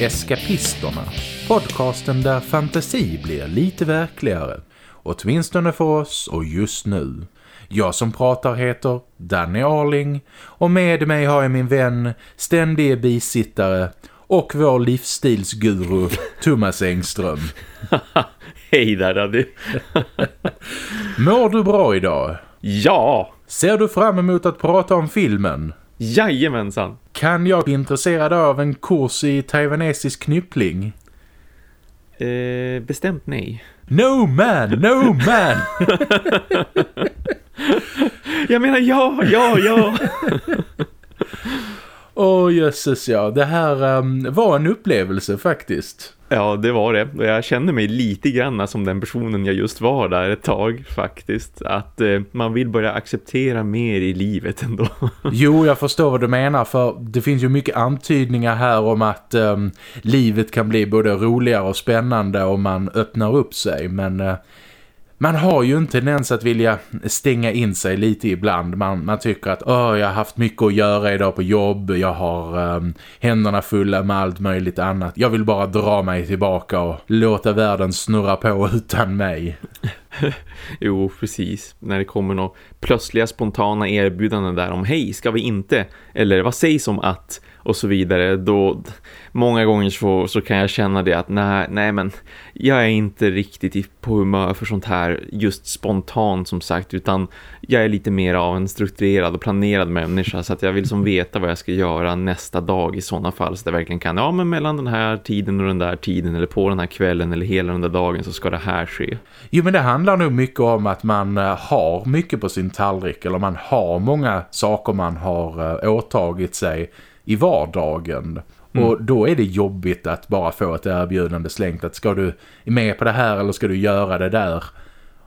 Eskapisterna, podcasten där fantasi blir lite verkligare, åtminstone för oss och just nu. Jag som pratar heter Danny Arling och med mig har jag min vän, ständige bisittare och vår livsstilsguru Thomas Engström. Hej där Danny. Mår du bra idag? Ja! Ser du fram emot att prata om filmen? Jajamensan. Kan jag bli intresserad av en kurs i taiwanesisk knyppling? Eh, bestämt nej. No man, no man! Jag menar ja, ja, ja. Åh oh, jösses ja, det här um, var en upplevelse faktiskt. Ja, det var det. Jag kände mig lite grann som den personen jag just var där ett tag faktiskt. Att eh, man vill börja acceptera mer i livet ändå. jo, jag förstår vad du menar för det finns ju mycket antydningar här om att eh, livet kan bli både roligare och spännande om man öppnar upp sig. Men eh, man har ju en tendens att vilja stänga in sig lite ibland. Man, man tycker att Åh, jag har haft mycket att göra idag på jobb. Jag har um, händerna fulla med allt möjligt annat. Jag vill bara dra mig tillbaka och låta världen snurra på utan mig. jo, precis. När det kommer några plötsliga spontana erbjudanden där om hej, ska vi inte? Eller vad sägs om att? Och så vidare. Då, många gånger så, så kan jag känna det att nej, nej men jag är inte riktigt på humör för sånt här just spontant som sagt utan jag är lite mer av en strukturerad och planerad människa så att jag vill som veta vad jag ska göra nästa dag i sådana fall så jag verkligen kan, ja men mellan den här tiden och den där tiden eller på den här kvällen eller hela den där dagen så ska det här ske. Jo men det handlar nog mycket om att man eh, har mycket på sin tallrik eller man har många saker man har eh, åtagit sig i vardagen. Mm. Och då är det jobbigt att bara få ett erbjudande slängt att ska du med på det här eller ska du göra det där?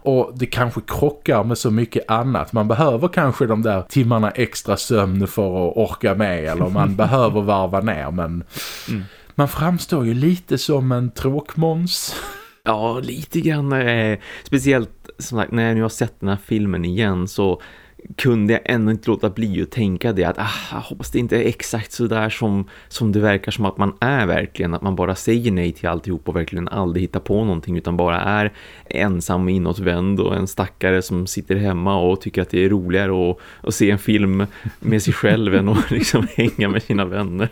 Och det kanske krockar med så mycket annat. Man behöver kanske de där timmarna extra sömn för att orka med eller man behöver varva ner men mm. man framstår ju lite som en tråkmåns. Ja, lite grann. Eh, speciellt som sagt, när jag nu har sett den här filmen igen så kunde jag ändå inte låta bli att tänka det att ah, jag hoppas det inte är exakt så där som, som det verkar som att man är verkligen, att man bara säger nej till alltihop och verkligen aldrig hittar på någonting utan bara är ensam inåtvänd och en stackare som sitter hemma och tycker att det är roligare att, att se en film med sig själv än att liksom hänga med sina vänner.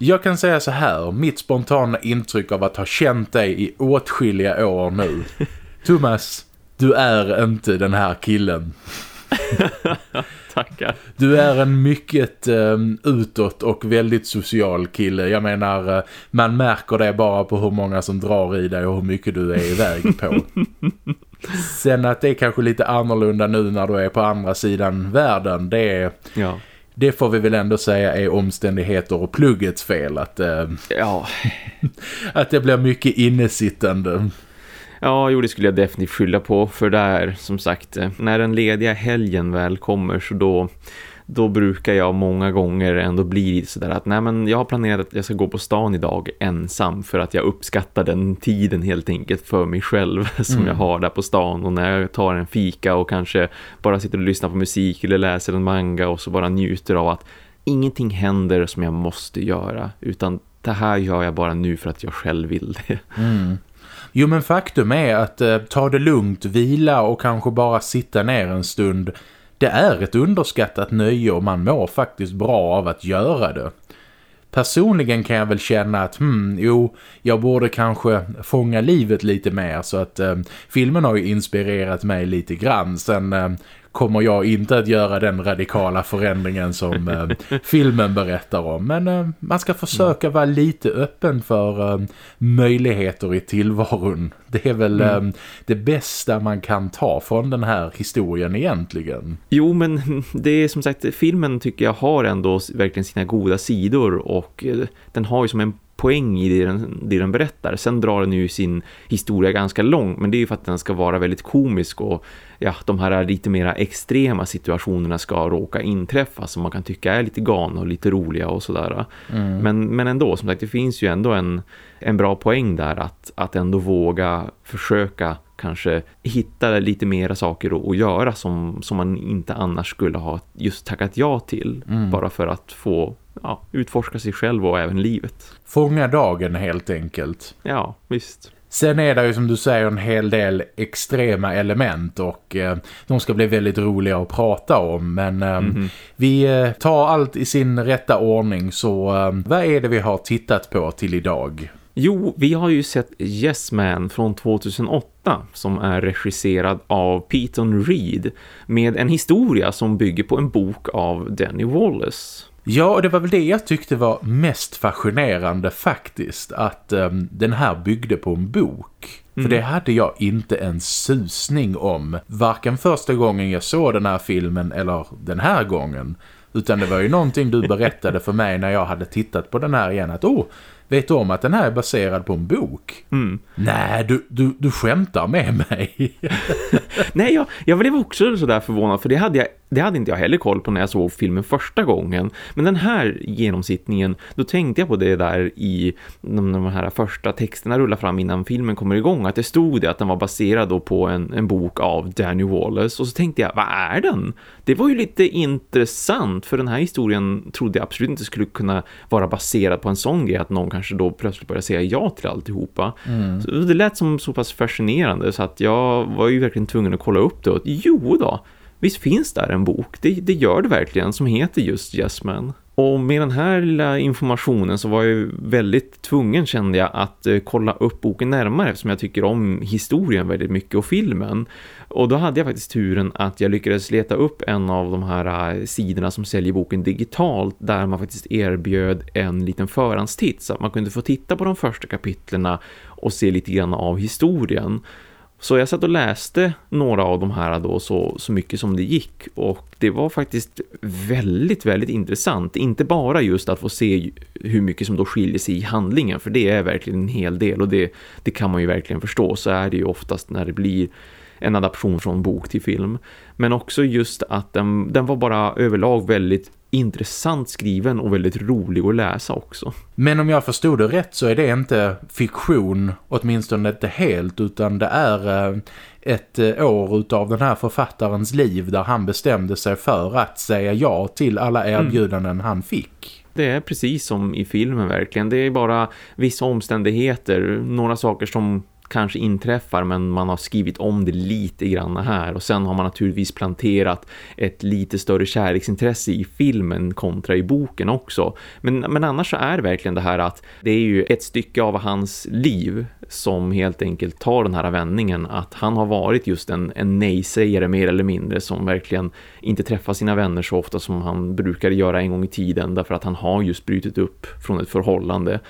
Jag kan säga så här, mitt spontana intryck av att ha känt dig i åtskilliga år nu. Thomas, du är inte den här killen. Tackar. Du är en mycket um, utåt och väldigt social kille. Jag menar, uh, man märker det bara på hur många som drar i dig och hur mycket du är iväg på. Sen att det är kanske lite annorlunda nu när du är på andra sidan världen, det. Ja. Det får vi väl ändå säga är omständigheter och pluggets fel att, uh, ja. att det blir mycket innesittande. Ja, jo det skulle jag definitivt skylla på för där, som sagt, eh, när den lediga helgen väl kommer så då, då brukar jag många gånger ändå bli lite sådär att nej men jag har planerat att jag ska gå på stan idag ensam för att jag uppskattar den tiden helt enkelt för mig själv som mm. jag har där på stan och när jag tar en fika och kanske bara sitter och lyssnar på musik eller läser en manga och så bara njuter av att ingenting händer som jag måste göra utan det här gör jag bara nu för att jag själv vill det. Mm. Jo men faktum är att eh, ta det lugnt, vila och kanske bara sitta ner en stund. Det är ett underskattat nöje och man mår faktiskt bra av att göra det. Personligen kan jag väl känna att hmm, jo, jag borde kanske fånga livet lite mer så att eh, filmen har ju inspirerat mig lite grann. Sen eh, kommer jag inte att göra den radikala förändringen som eh, filmen berättar om. Men eh, man ska försöka vara lite öppen för eh, möjligheter i tillvaron. Det är väl mm. Eh, det bästa man kan ta från den här historien egentligen. Jo, men det är som sagt, filmen tycker jag har ändå verkligen sina goda sidor och eh, den har ju som en poäng i det den, det den berättar. Sen drar den ju sin historia ganska lång men det är ju för att den ska vara väldigt komisk och ja, de här lite mera extrema situationerna ska råka inträffa som man kan tycka är lite galna och lite roliga och sådär. Mm. Men, men ändå, som sagt, det finns ju ändå en, en bra poäng där att, att ändå våga försöka kanske hitta lite mera saker att, göra som, som man inte annars skulle ha just tackat ja till. Mm. Bara för att få ja, utforska sig själv och även livet. Fånga dagen helt enkelt. Ja, visst. Sen är det ju som du säger en hel del extrema element och eh, de ska bli väldigt roliga att prata om. Men eh, mm -hmm. vi eh, tar allt i sin rätta ordning så eh, vad är det vi har tittat på till idag? Jo, vi har ju sett Yes Man från 2008 som är regisserad av Peyton Reed med en historia som bygger på en bok av Danny Wallace. Ja, och det var väl det jag tyckte var mest fascinerande faktiskt. Att um, den här byggde på en bok. Mm. För det hade jag inte en susning om. Varken första gången jag såg den här filmen eller den här gången. Utan det var ju någonting du berättade för mig när jag hade tittat på den här igen. Att oh, vet du om att den här är baserad på en bok? Mm. Nej, du, du, du skämtar med mig. Nej, jag, jag blev också sådär förvånad för det hade jag det hade inte jag heller koll på när jag såg filmen första gången. Men den här genomsittningen, då tänkte jag på det där i de, de här första texterna rullar fram innan filmen kommer igång. Att det stod det att den var baserad på en, en bok av Danny Wallace. Och så tänkte jag, vad är den? Det var ju lite intressant för den här historien trodde jag absolut inte skulle kunna vara baserad på en sån grej. Att någon kanske då plötsligt började säga ja till alltihopa. Mm. Så det lät som så pass fascinerande så att jag var ju verkligen tvungen att kolla upp det. Och jo då, Visst finns där en bok, det, det gör det verkligen, som heter just Yes Man. Och med den här lilla informationen så var jag väldigt tvungen kände jag att eh, kolla upp boken närmare eftersom jag tycker om historien väldigt mycket och filmen. Och då hade jag faktiskt turen att jag lyckades leta upp en av de här eh, sidorna som säljer boken digitalt där man faktiskt erbjöd en liten förhandstitt så att man kunde få titta på de första kapitlerna och se lite grann av historien. Så jag satt och läste några av de här då så, så mycket som det gick och det var faktiskt väldigt, väldigt intressant. Inte bara just att få se hur mycket som då skiljer sig i handlingen för det är verkligen en hel del och det, det kan man ju verkligen förstå. Så är det ju oftast när det blir en adaption från bok till film. Men också just att den, den var bara överlag väldigt intressant skriven och väldigt rolig att läsa också. Men om jag förstod det rätt så är det inte fiktion, åtminstone inte helt, utan det är eh, ett år utav den här författarens liv där han bestämde sig för att säga ja till alla mm. erbjudanden mm. han fick. Det är precis som i filmen verkligen. Det är bara vissa omständigheter, några saker som kanske inträffar men man har skrivit om det lite grann här. Och sen har man naturligtvis planterat ett lite större kärleksintresse i filmen kontra i boken också. Men, men annars så är det verkligen det här att det är ju ett stycke av hans liv som helt enkelt tar den här vändningen. Att han har varit just en, en nej-sägare mer eller mindre som verkligen inte träffar sina vänner så ofta som han brukade göra en gång i tiden därför att han har just brutit upp från ett förhållande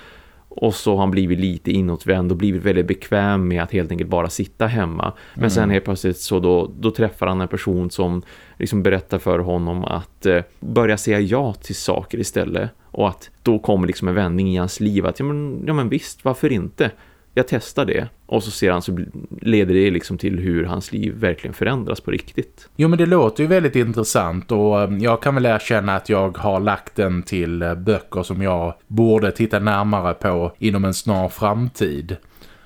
och så har han blivit lite inåtvänd och blivit väldigt bekväm med att helt enkelt bara sitta hemma. Men mm. sen helt plötsligt så då, då träffar han en person som liksom berättar för honom att eh, börja säga ja till saker istället. Och att då kommer liksom en vändning i hans liv att ja men, ja men visst, varför inte? Jag testar det och så ser han så leder det liksom till hur hans liv verkligen förändras på riktigt. Jo men det låter ju väldigt intressant och um, jag kan väl erkänna att jag har lagt den till uh, böcker som jag borde titta närmare på inom en snar framtid.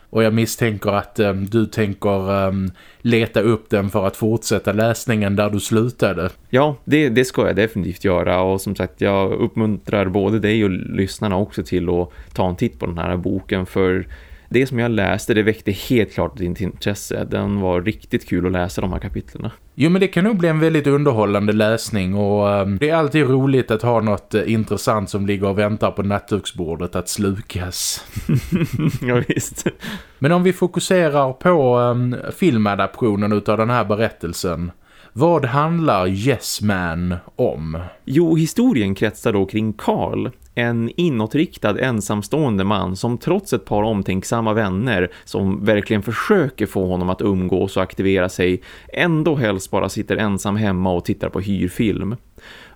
Och jag misstänker att um, du tänker um, leta upp den för att fortsätta läsningen där du slutade. Ja, det, det ska jag definitivt göra. Och som sagt, jag uppmuntrar både dig och lyssnarna också till att ta en titt på den här boken. För det som jag läste, det väckte helt klart ditt intresse. Den var riktigt kul att läsa de här kapitlerna. Jo men det kan nog bli en väldigt underhållande läsning och um, det är alltid roligt att ha något uh, intressant som ligger och väntar på nattduksbordet att slukas. ja visst. Men om vi fokuserar på um, filmadaptionen utav den här berättelsen vad handlar Yes Man om? Jo, historien kretsar då kring Carl, en inåtriktad ensamstående man som trots ett par omtänksamma vänner som verkligen försöker få honom att umgås och aktivera sig ändå helst bara sitter ensam hemma och tittar på hyrfilm.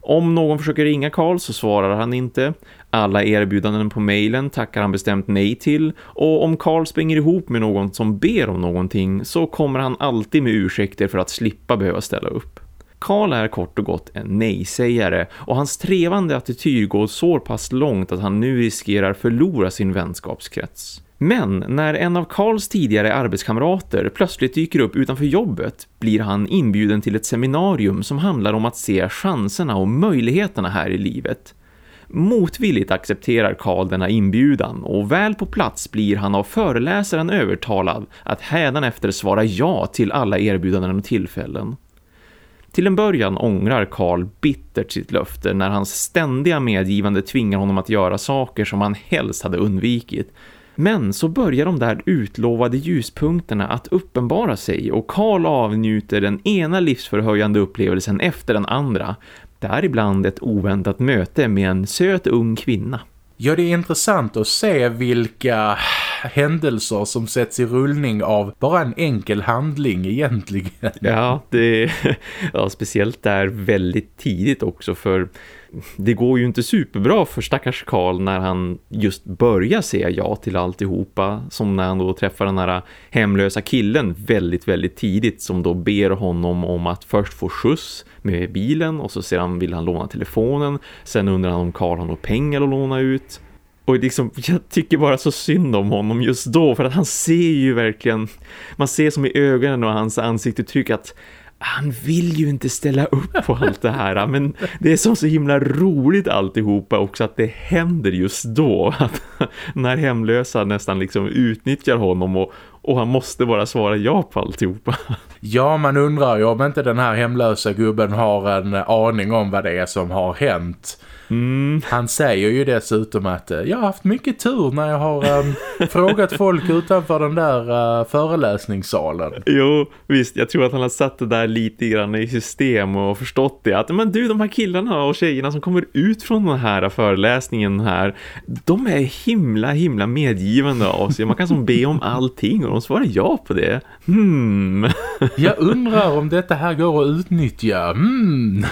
Om någon försöker ringa Karl så svarar han inte. Alla erbjudanden på mejlen tackar han bestämt nej till. Och om Karl springer ihop med någon som ber om någonting så kommer han alltid med ursäkter för att slippa behöva ställa upp. Karl är kort och gott en nej-sägare och hans trevande attityd går så pass långt att han nu riskerar förlora sin vänskapskrets. Men när en av Karls tidigare arbetskamrater plötsligt dyker upp utanför jobbet blir han inbjuden till ett seminarium som handlar om att se chanserna och möjligheterna här i livet. Motvilligt accepterar Karl denna inbjudan och väl på plats blir han av föreläsaren övertalad att efter svara ja till alla erbjudanden och tillfällen. Till en början ångrar Karl bittert sitt löfte när hans ständiga medgivande tvingar honom att göra saker som han helst hade undvikit. Men så börjar de där utlovade ljuspunkterna att uppenbara sig och Karl avnjuter den ena livsförhöjande upplevelsen efter den andra. Däribland ett oväntat möte med en söt ung kvinna. Ja, det är intressant att se vilka händelser som sätts i rullning av bara en enkel handling egentligen. Ja, det ja, speciellt där väldigt tidigt också för det går ju inte superbra för stackars Karl när han just börjar säga ja till alltihopa. Som när han då träffar den här hemlösa killen väldigt, väldigt tidigt som då ber honom om att först få skjuts med bilen och så sedan vill han låna telefonen. Sen undrar han om Karl har några pengar att låna ut. Och liksom, jag tycker bara så synd om honom just då för att han ser ju verkligen, man ser som i ögonen och hans ansiktsuttryck att han vill ju inte ställa upp på allt det här men det är så, så himla roligt alltihopa också att det händer just då att när hemlösa nästan liksom utnyttjar honom och, och han måste bara svara ja på alltihopa. Ja, man undrar ju om inte den här hemlösa gubben har en aning om vad det är som har hänt. Mm. Han säger ju dessutom att eh, jag har haft mycket tur när jag har um, frågat folk utanför den där uh, föreläsningssalen. Jo, visst. Jag tror att han har satt det där lite grann i system och förstått det. Att men du, de här killarna och tjejerna som kommer ut från den här föreläsningen här, de är himla, himla medgivande av sig. Man kan som be om allting och de svarar ja på det. Hmm. jag undrar om detta här går att utnyttja. Mm.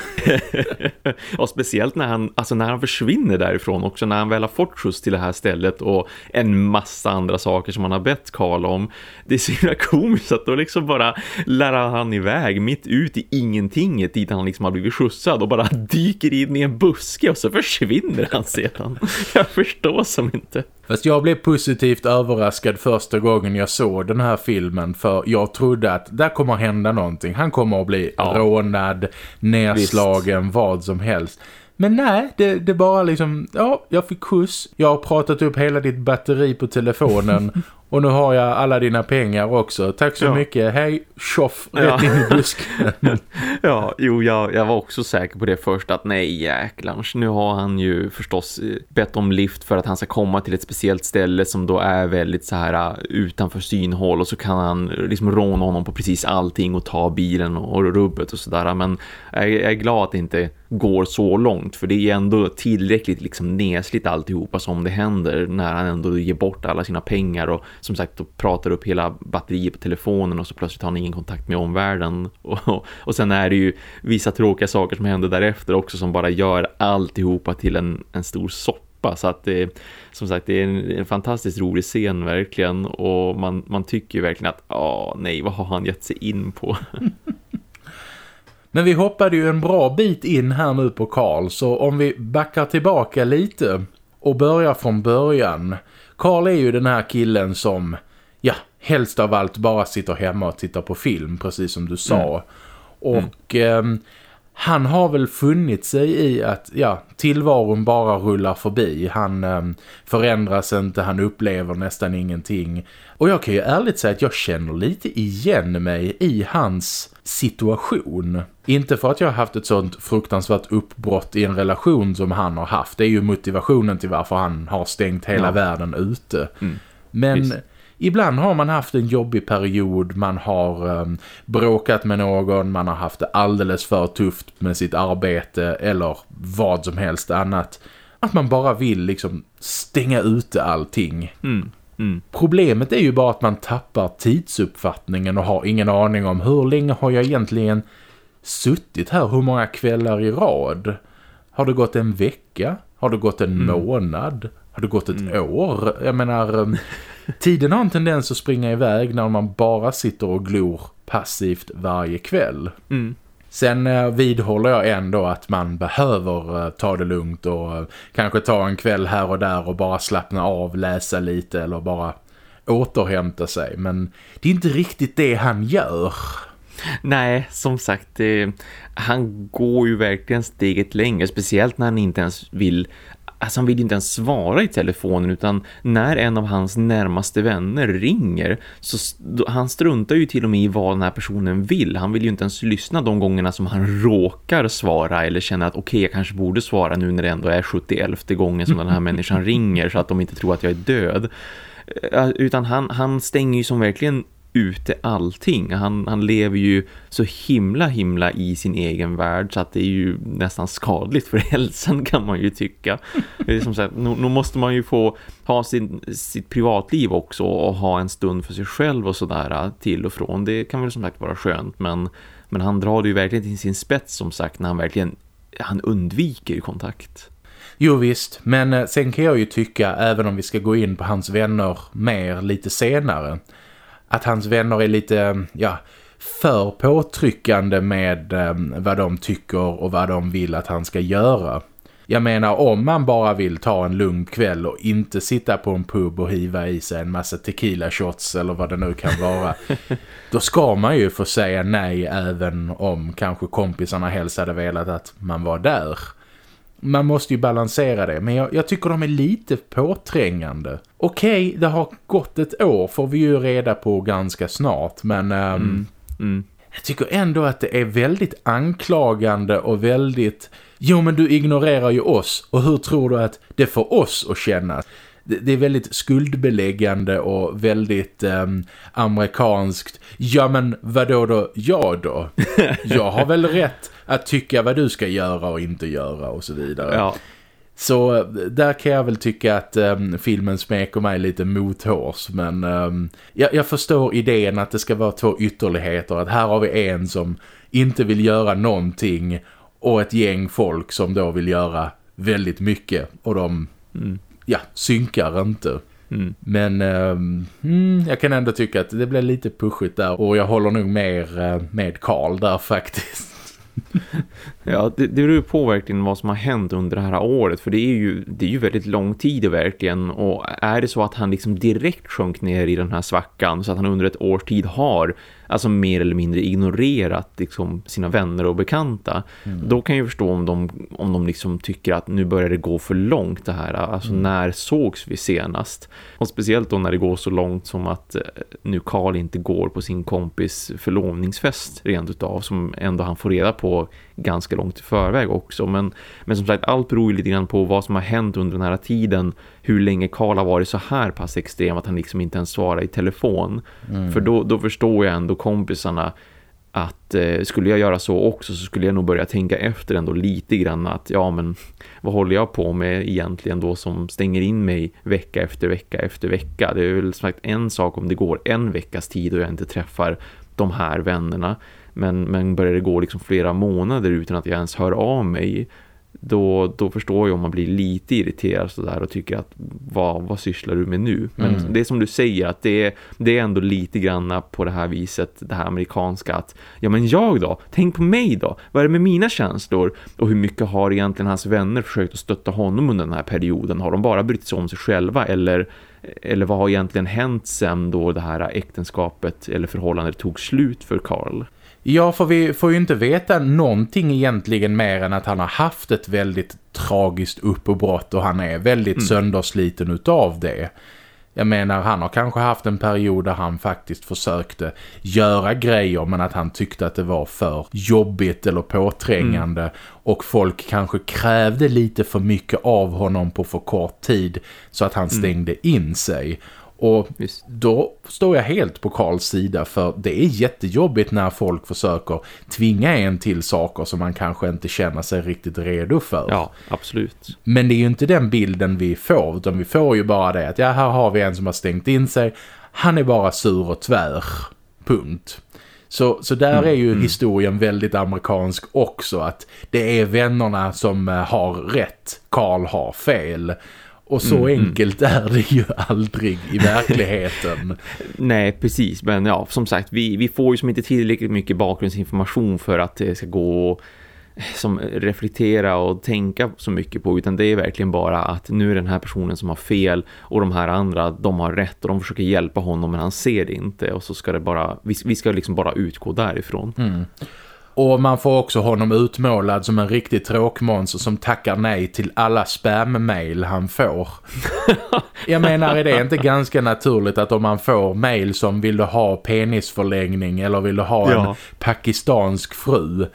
och speciellt när han alltså när han försvinner därifrån också, när han väl har fått skjuts till det här stället och en massa andra saker som han har bett Karl om. Det är så himla komiskt att då liksom bara lär han iväg mitt ut i ingenting dit han liksom har blivit skjutsad och bara dyker in i en buske och så försvinner han sedan. Jag förstår som inte. Fast jag blev positivt överraskad första gången jag såg den här filmen för jag trodde att där kommer hända någonting. Han kommer att bli ja. rånad, nedslagen, Visst. vad som helst. Men nej, det, det bara liksom, ja, jag fick skjuts. Jag har pratat upp hela ditt batteri på telefonen Och nu har jag alla dina pengar också. Tack så ja. mycket. Hej, tjoff, rätt ja. in i busken. ja, jo, jag, jag var också säker på det först att nej jäklars. Nu har han ju förstås eh, bett om lift för att han ska komma till ett speciellt ställe som då är väldigt så här eh, utanför synhåll. Och så kan han liksom råna honom på precis allting och ta bilen och rubbet och sådär. Men jag, jag är glad att det inte går så långt. För det är ändå tillräckligt liksom nesligt alltihopa som det händer när han ändå ger bort alla sina pengar och som sagt och pratar upp hela batteriet på telefonen och så plötsligt har han ingen kontakt med omvärlden. Och, och, och sen är det ju vissa tråkiga saker som händer därefter också som bara gör alltihopa till en, en stor soppa. Så att det, som sagt, det är en, en fantastiskt rolig scen verkligen. Och man, man tycker ju verkligen att, ja nej, vad har han gett sig in på? Men vi hoppade ju en bra bit in här nu på Karl så om vi backar tillbaka lite och börjar från början. Karl är ju den här killen som, ja, helst av allt bara sitter hemma och tittar på film, precis som du sa. Mm. Och. Eh, han har väl funnit sig i att ja, tillvaron bara rullar förbi. Han eh, förändras inte, han upplever nästan ingenting. Och jag kan ju ärligt säga att jag känner lite igen mig i hans situation. Inte för att jag har haft ett sånt fruktansvärt uppbrott i en relation som han har haft. Det är ju motivationen till varför han har stängt hela ja. världen ute. Mm. Men... Visst Ibland har man haft en jobbig period, man har um, bråkat med någon, man har haft det alldeles för tufft med sitt arbete eller vad som helst annat. Att man bara vill liksom stänga ute allting. Mm. Mm. Problemet är ju bara att man tappar tidsuppfattningen och har ingen aning om hur länge har jag egentligen suttit här, hur många kvällar i rad. Har det gått en vecka? Har det gått en mm. månad? Har det gått ett mm. år? Jag menar, um, tiden har en tendens att springa iväg när man bara sitter och glor passivt varje kväll. Mm. Sen eh, vidhåller jag ändå att man behöver eh, ta det lugnt och eh, kanske ta en kväll här och där och bara slappna av, läsa lite eller bara återhämta sig. Men det är inte riktigt det han gör. Nej, som sagt, eh, han går ju verkligen steget längre, speciellt när han inte ens vill alltså han vill inte ens svara i telefonen utan när en av hans närmaste vänner ringer så han struntar ju till och med i vad den här personen vill. Han vill ju inte ens lyssna de gångerna som han råkar svara eller känner att okej okay, jag kanske borde svara nu när det ändå är 71 gången som den här människan ringer så att de inte tror att jag är död. Eh, utan han, han stänger ju som verkligen ute allting. Han, han lever ju så himla himla i sin egen värld så att det är ju nästan skadligt för hälsan kan man ju tycka. som sagt, nu, nu, måste man ju få ha sin, sitt privatliv också och ha en stund för sig själv och sådär äh, till och från. Det kan väl som sagt vara skönt men, men han drar det ju verkligen till sin spets som sagt när han verkligen han undviker kontakt. Jo visst, men äh, sen kan jag ju tycka, även om vi ska gå in på hans vänner mer lite senare, att hans vänner är lite, ja, för påtryckande med eh, vad de tycker och vad de vill att han ska göra. Jag menar, om man bara vill ta en lugn kväll och inte sitta på en pub och hiva i sig en massa tequila shots eller vad det nu kan vara. då ska man ju få säga nej även om kanske kompisarna helst hade velat att man var där man måste ju balansera det. Men jag, jag tycker de är lite påträngande. Okej, okay, det har gått ett år får vi ju reda på ganska snart. Men um, mm. Mm. jag tycker ändå att det är väldigt anklagande och väldigt... Jo, men du ignorerar ju oss. Och hur tror du att det får oss att känna? det är väldigt skuldbeläggande och väldigt um, amerikanskt. Ja men vad då då? Jag då? Jag har väl rätt att tycka vad du ska göra och inte göra och så vidare. Ja. Så där kan jag väl tycka att um, filmen smeker mig lite mothårs. Men um, jag, jag, förstår idén att det ska vara två ytterligheter. Att här har vi en som inte vill göra någonting och ett gäng folk som då vill göra väldigt mycket. Och de mm. ja, synkar inte. Mm. Men um, jag kan ändå tycka att det blir lite pushigt där. Och jag håller nog mer uh, med Carl där faktiskt. ja, det, det beror på verkligen vad som har hänt under det här året. För det är ju, det är ju väldigt lång tid verkligen. Och är det så att han liksom direkt sjönk ner i den här svackan så att han under ett års tid har alltså mer eller mindre ignorerat liksom, sina vänner och bekanta. Mm. Då kan jag förstå om de, om de liksom tycker att nu börjar det gå för långt det här. Alltså mm. när sågs vi senast? Och speciellt då när det går så långt som att eh, nu Karl inte går på sin kompis förlovningsfest rent utav som ändå han får reda på ganska långt i förväg också. Men, men som sagt, allt beror ju lite grann på vad som har hänt under den här tiden. Hur länge Karl har varit så här pass extrem att han liksom inte ens svarar i telefon. Mm. För då, då förstår jag ändå kompisarna att eh, skulle jag göra så också så skulle jag nog börja tänka efter ändå lite grann att ja men vad håller jag på med egentligen då som stänger in mig vecka efter vecka efter vecka. Det är väl sagt en sak om det går en veckas tid och jag inte träffar de här vännerna. Men, men börjar det gå liksom flera månader utan att jag ens hör av mig då, då förstår jag om man blir lite irriterad sådär och tycker att vad, vad sysslar du med nu? Men mm. det är som du säger att det är, det är ändå lite grann på det här viset, det här amerikanska att ja men jag då, tänk på mig då, vad är det med mina känslor? Och hur mycket har egentligen hans vänner försökt att stötta honom under den här perioden? Har de bara brytt sig om sig själva eller, eller vad har egentligen hänt sen då det här äktenskapet eller förhållandet tog slut för Carl? Ja, för vi får ju inte veta någonting egentligen mer än att han har haft ett väldigt tragiskt uppbrott och han är väldigt mm. söndersliten utav det. Jag menar, han har kanske haft en period där han faktiskt försökte göra grejer men att han tyckte att det var för jobbigt eller påträngande mm. och folk kanske krävde lite för mycket av honom på för kort tid så att han mm. stängde mm. in sig. Och Just. då står jag helt på Karls sida för det är jättejobbigt när folk försöker tvinga en till saker som man kanske inte känner sig riktigt redo för. Ja, absolut. Men det är ju inte den bilden vi får utan vi får ju bara det att ja, här har vi en som har stängt in sig. Han är bara sur och tvär. Punkt. Så, så där mm, är ju mm. historien väldigt amerikansk också att det är vännerna som eh, har rätt, Karl har fel. Och så mm, mm, enkelt är det ju aldrig i verkligheten. Nej, precis. Men ja, som sagt, vi, vi får ju som inte tillräckligt mycket bakgrundsinformation för att det ska gå som reflektera och tänka så mycket på utan det är verkligen bara att nu är den här personen som har fel och de här andra, de har rätt och de försöker hjälpa honom men han ser det inte och så ska det bara, vi, vi ska liksom bara utgå därifrån. Mm. Och man får också honom utmålad som en riktig tråkmåns som tackar nej till alla spam-mail han får. Jag menar, är det inte ganska naturligt att om man får mail som vill du ha penisförlängning eller vill du ha ja. en pakistansk fru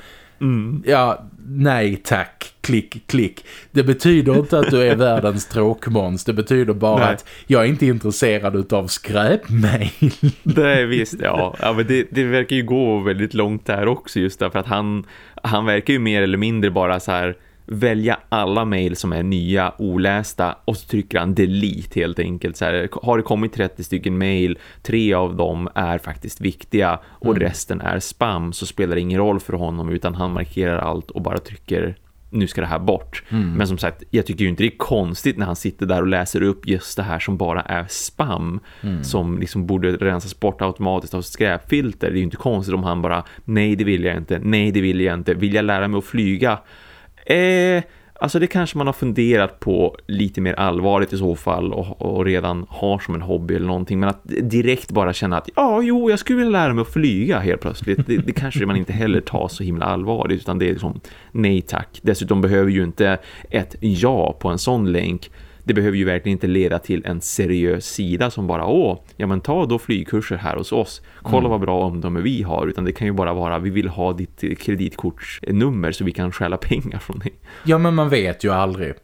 Mm. Ja, nej tack, klick, klick. Det betyder inte att du är världens tråkmåns. Det betyder bara nej. att jag är inte intresserad av skräpmail. Det är visst, ja. ja men det, det verkar ju gå väldigt långt där också just därför att han, han verkar ju mer eller mindre bara så här välja alla mejl som är nya, olästa och så trycker han delete helt enkelt. Så här, har det kommit 30 stycken mejl, tre av dem är faktiskt viktiga och mm. resten är spam så spelar det ingen roll för honom utan han markerar allt och bara trycker nu ska det här bort. Mm. Men som sagt, jag tycker ju inte det är konstigt när han sitter där och läser upp just det här som bara är spam. Mm. Som liksom borde rensas bort automatiskt av skräpfilter. Det är ju inte konstigt om han bara, nej det vill jag inte, nej det vill jag inte. Vill jag lära mig att flyga? Eh, alltså det kanske man har funderat på lite mer allvarligt i så fall och, och, redan har som en hobby eller någonting. Men att direkt bara känna att ja, jo, jag skulle vilja lära mig att flyga helt plötsligt. Det, det kanske man inte heller tar så himla allvarligt utan det är liksom nej tack. Dessutom behöver ju inte ett ja på en sån länk det behöver ju verkligen inte leda till en seriös sida som bara, åh, ja men ta då flygkurser här hos oss. Kolla mm. vad bra omdöme vi har. Utan det kan ju bara vara, vi vill ha ditt kreditkortsnummer så vi kan stjäla pengar från dig. Ja men man vet ju aldrig.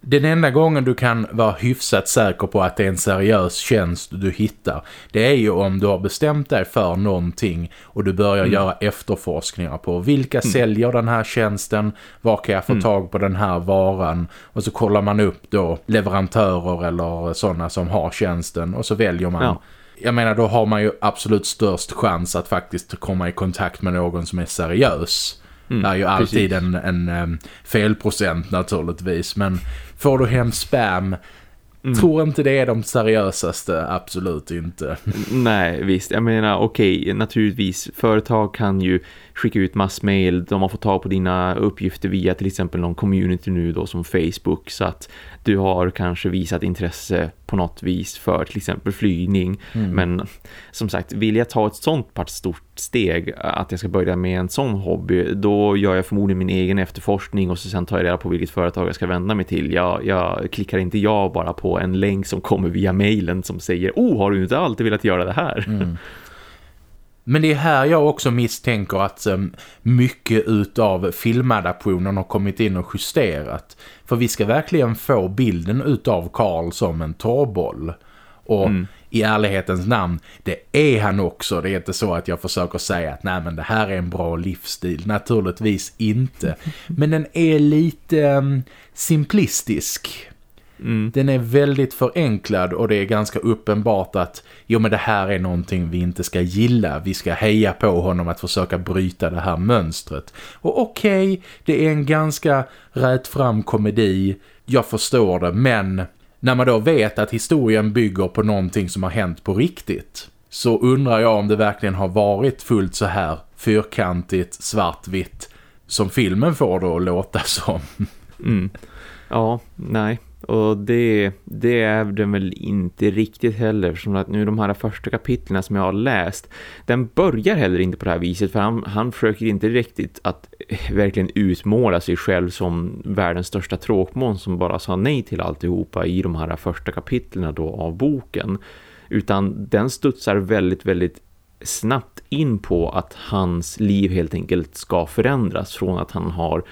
Den enda gången du kan vara hyfsat säker på att det är en seriös tjänst du hittar det är ju om du har bestämt dig för någonting och du börjar mm. göra efterforskningar på vilka mm. säljer den här tjänsten, var kan jag få mm. tag på den här varan och så kollar man upp då leverantörer eller sådana som har tjänsten och så väljer man ja. Jag menar, då har man ju absolut störst chans att faktiskt komma i kontakt med någon som är seriös. Mm, det är ju alltid en, en, en felprocent naturligtvis. Men får du hem spam Mm. Tror inte det är de seriösaste, absolut inte. Nej, visst. Jag menar, okej, okay, naturligtvis. Företag kan ju skicka ut massmail. De har fått ta på dina uppgifter via till exempel någon community nu då som Facebook. Så att du har kanske visat intresse på något vis för till exempel flygning. Mm. Men som sagt, vill jag ta ett sånt part stort steg att jag ska börja med en sån hobby, då gör jag förmodligen min egen efterforskning och så sen tar jag reda på vilket företag jag ska vända mig till. Jag, jag klickar inte jag bara på en länk som kommer via mejlen som säger, oh har du inte alltid velat göra det här? Mm. Men det är här jag också misstänker att um, mycket utav filmadaptionen har kommit in och justerat. För vi ska verkligen få bilden utav Karl som en torrboll. Och mm. i ärlighetens namn, det är han också. Det är inte så att jag försöker säga att nej men det här är en bra livsstil. Naturligtvis inte. Men den är lite um, simplistisk. Mm. Den är väldigt förenklad och det är ganska uppenbart att jo men det här är någonting vi inte ska gilla. Vi ska heja på honom att försöka bryta det här mönstret. Och okej, okay, det är en ganska rätt fram komedi. Jag förstår det, men när man då vet att historien bygger på någonting som har hänt på riktigt så undrar jag om det verkligen har varit fullt så här fyrkantigt, svartvitt som filmen får då att låta som. Mm. Ja, nej. Och det, det är den väl inte riktigt heller som att nu de här första kapitlen som jag har läst den börjar heller inte på det här viset för han, han försöker inte riktigt att eh, verkligen utmåla sig själv som världens största tråkmån som bara sa nej till alltihopa i de här första kapitlen då av boken. Utan den studsar väldigt väldigt snabbt in på att hans liv helt enkelt ska förändras från att han har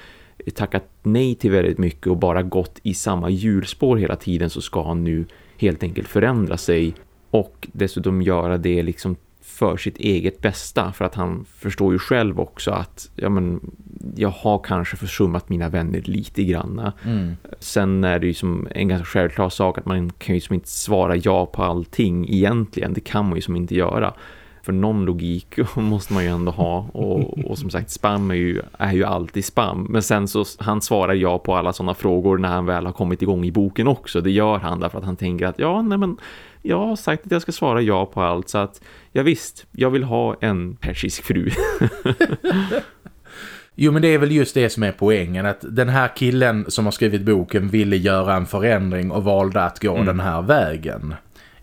tackat nej till väldigt mycket och bara gått i samma hjulspår hela tiden så ska han nu helt enkelt förändra sig och dessutom göra det liksom för sitt eget bästa för att han förstår ju själv också att ja, men, jag har kanske försummat mina vänner lite granna. Mm. Sen är det ju som en ganska självklar sak att man kan ju som inte svara ja på allting egentligen. Det kan man ju som inte göra för någon logik måste man ju ändå ha. Och, och som sagt spam är ju, är ju alltid spam. Men sen så han svarar ja på alla sådana frågor när han väl har kommit igång i boken också. Det gör han därför att han tänker att ja nej men jag har sagt att jag ska svara ja på allt. Så att ja visst, jag vill ha en persisk fru. Jo men det är väl just det som är poängen att den här killen som har skrivit boken ville göra en förändring och valde att gå mm. den här vägen.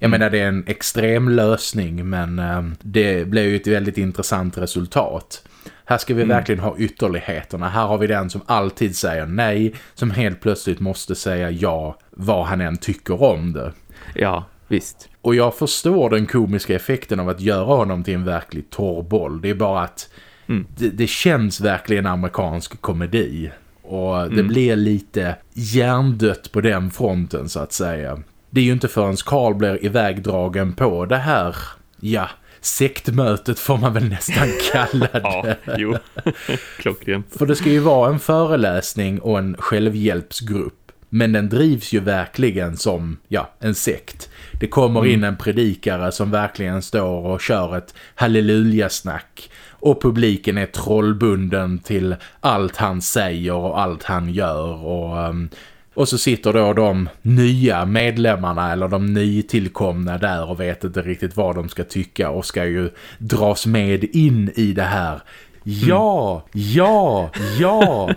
Jag menar det är en extrem lösning men eh, det blev ju ett väldigt intressant resultat. Här ska vi verkligen ha ytterligheterna. Här har vi den som alltid säger nej, som helt plötsligt måste säga ja, vad han än tycker om det. Ja, visst. Och jag förstår den komiska effekten av att göra honom till en verklig torrboll. Det är bara att Mm. det, det känns verkligen amerikansk komedi. Och det Mm. blir lite hjärndött på den fronten så att säga. Det är ju inte förrän Carl blir ivägdragen på det här, ja, sektmötet får man väl nästan kalla det. Ja, jo. Klockrent. För det ska ju vara en föreläsning och en självhjälpsgrupp. Men den drivs ju verkligen som, ja, en sekt. Det kommer in en predikare som verkligen står och kör ett hallelujasnack. Och publiken är trollbunden till allt han säger och allt han gör. Och, ehm, och så sitter då de nya medlemmarna eller de nytillkomna där och vet inte riktigt vad de ska tycka. Och ska ju dras med in i det här. Ja, ja, ja.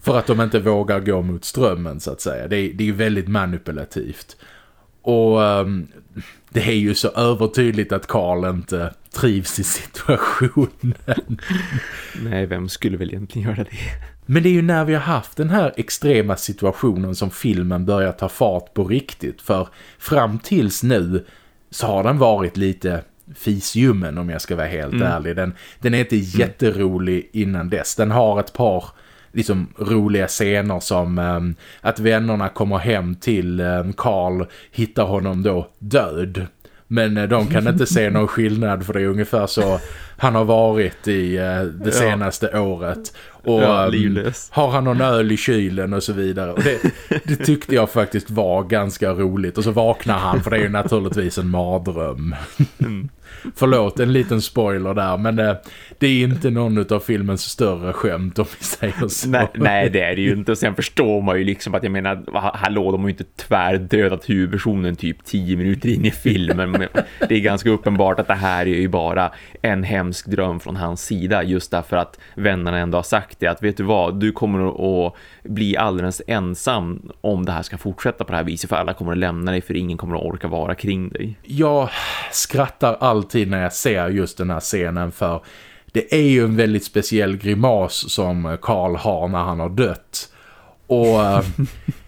För att de inte vågar gå mot strömmen så att säga. Det är, det är väldigt manipulativt. Och ehm, det är ju så övertydligt att Karl inte trivs i situationen. Nej, vem skulle väl egentligen göra det? Men det är ju när vi har haft den här extrema situationen som filmen börjar ta fart på riktigt. För fram tills nu så har den varit lite fisljummen om jag ska vara helt Mm. ärlig. Den, den är inte jätterolig innan dess. Den har ett par liksom roliga scener som ehm, att vännerna kommer hem till um, Carl, hittar honom då död. Men eh, de kan inte se någon skillnad för det är ungefär så han har varit i eh, det Ja. senaste året. Och Ja, ehm, har han någon öl i kylen och så vidare. Och det, det tyckte jag faktiskt var ganska roligt. Och så vaknar han för det är ju naturligtvis en mardröm. Mm. Förlåt, en liten spoiler där. Men det, det är inte någon av filmens större skämt om vi säger så. Nej, nej, det är det ju inte. Och sen förstår man ju liksom att jag menar, hallå, de har ju inte tvärdödat huvudpersonen typ tio minuter in i filmen. Men det är ganska uppenbart att det här är ju bara en hemsk dröm från hans sida. Just därför att vännerna ändå har sagt det. Att vet du vad, du kommer att bli alldeles ensam om det här ska fortsätta på det här viset. För alla kommer att lämna dig, för ingen kommer att orka vara kring dig. Jag skrattar alltid när jag ser just den här scenen för det är ju en väldigt speciell grimas som Carl har när han har dött. Och eh,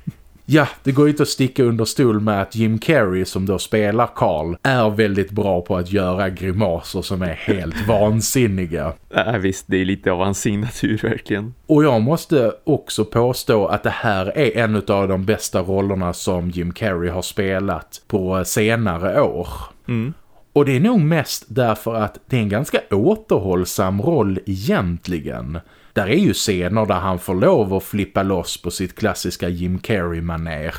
ja, det går ju inte att sticka under stol med att Jim Carrey som då spelar Carl är väldigt bra på att göra grimaser som är helt vansinniga. Äh, visst, det är lite av hans signatur verkligen. Och jag måste också påstå att det här är en av de bästa rollerna som Jim Carrey har spelat på senare år. Mm. Och det är nog mest därför att det är en ganska återhållsam roll egentligen. Där är ju scener där han får lov att flippa loss på sitt klassiska Jim Carrey-maner.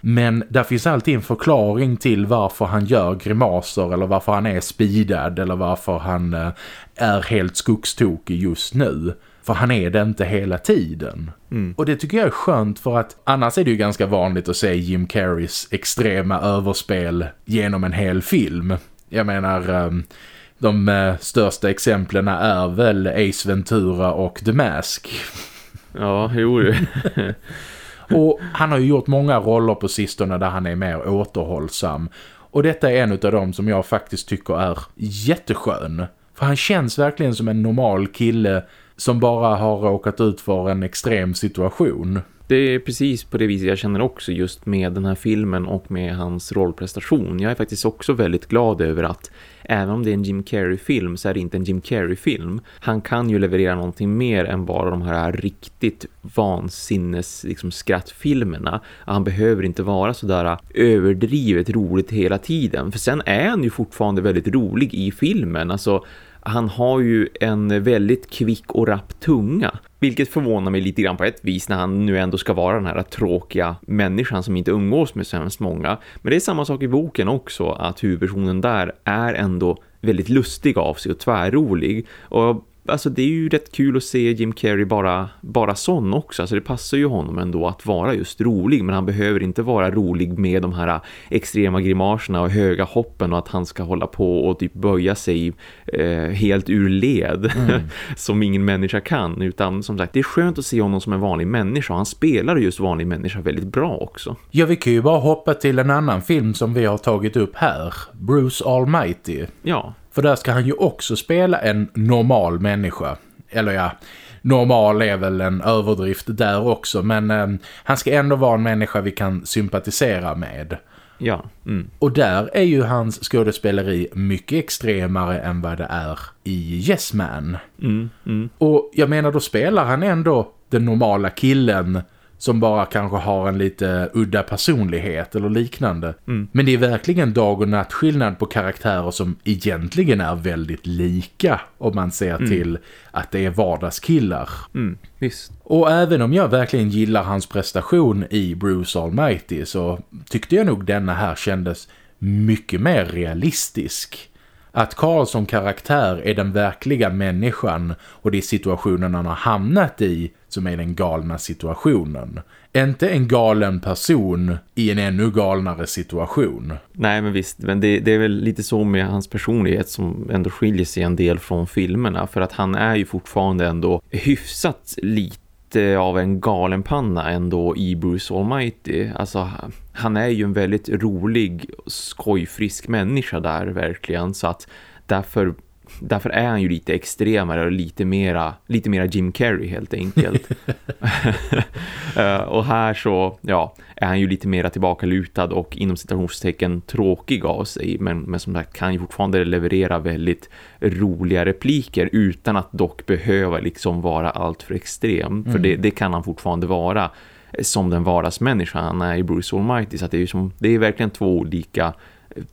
Men där finns alltid en förklaring till varför han gör grimaser eller varför han är speedad eller varför han eh, är helt skogstokig just nu. För han är det inte hela tiden. Mm. Och det tycker jag är skönt för att annars är det ju ganska vanligt att se Jim Carreys extrema överspel genom en hel film. Jag menar, ehm, de eh, största exemplen är väl Ace Ventura och The Mask. Ja, jo. Och han har ju gjort många roller på sistone där han är mer återhållsam. Och detta är en av dem som jag faktiskt tycker är jätteskön. För han känns verkligen som en normal kille som bara har råkat ut för en extrem situation. Det är precis på det viset jag känner också just med den här filmen och med hans rollprestation. Jag är faktiskt också väldigt glad över att även om det är en Jim Carrey-film så är det inte en Jim Carrey-film. Han kan ju leverera någonting mer än bara de här riktigt vansinnes liksom, skrattfilmerna. Han behöver inte vara sådär äh, överdrivet roligt hela tiden. För sen är han ju fortfarande väldigt rolig i filmen. Alltså han har ju en väldigt kvick och rapp tunga. Vilket förvånar mig lite grann på ett vis när han nu ändå ska vara den här tråkiga människan som inte umgås med så hemskt många. Men det är samma sak i boken också, att huvudpersonen där är ändå väldigt lustig av sig och tvärrolig. Och alltså det är ju rätt kul att se Jim Carrey bara, bara sån också. Alltså det passar ju honom ändå att vara just rolig. Men han behöver inte vara rolig med de här extrema grimaserna och höga hoppen. Och att han ska hålla på och typ böja sig eh, helt ur led. som ingen människa kan. Utan som sagt, det är skönt att se honom som en vanlig människa. Han spelar just vanlig människa väldigt bra också. Ja, vi kan ju bara hoppa till en annan film som vi har tagit upp här. Bruce Almighty. Ja, För där ska han ju också spela en normal människa. eller ja, normal är väl en överdrift där också. Men eh, han ska ändå vara en människa vi kan sympatisera med. Ja. Mm. Och där är ju hans skådespeleri mycket extremare än vad det är i Yes Man. Mm. Mm. Och jag menar då spelar han ändå den normala killen som bara kanske har en lite udda personlighet eller liknande. Mm. Men det är verkligen dag- och nattskillnad på karaktärer som egentligen är väldigt lika om man ser Mm. till att det är vardagskillar. Mm. Visst. Och även om jag verkligen gillar hans prestation i Bruce Almighty så tyckte jag nog denna här kändes mycket mer realistisk. Att Karl som karaktär är den verkliga människan och det är situationen han har hamnat i som är den galna situationen. Inte en galen person i en ännu galnare situation. Nej men visst, men det, det är väl lite så med hans personlighet som ändå skiljer sig en del från filmerna. För att han är ju fortfarande ändå hyfsat lite av en galenpanna ändå i Bruce Almighty. Alltså han är ju en väldigt rolig, skojfrisk människa där verkligen. Så att därför, därför är han ju lite extremare och lite mera, lite mera Jim Carrey helt enkelt. Eh, och här så ja, är han ju lite mera tillbakalutad och inom citationstecken tråkig av sig. Men, men som sagt kan ju fortfarande leverera väldigt roliga repliker utan att dock behöva liksom vara allt för extrem. För det, det kan han fortfarande vara som den vardagsmänniska han är i Bruce Almighty. Så det, är som, det är verkligen två olika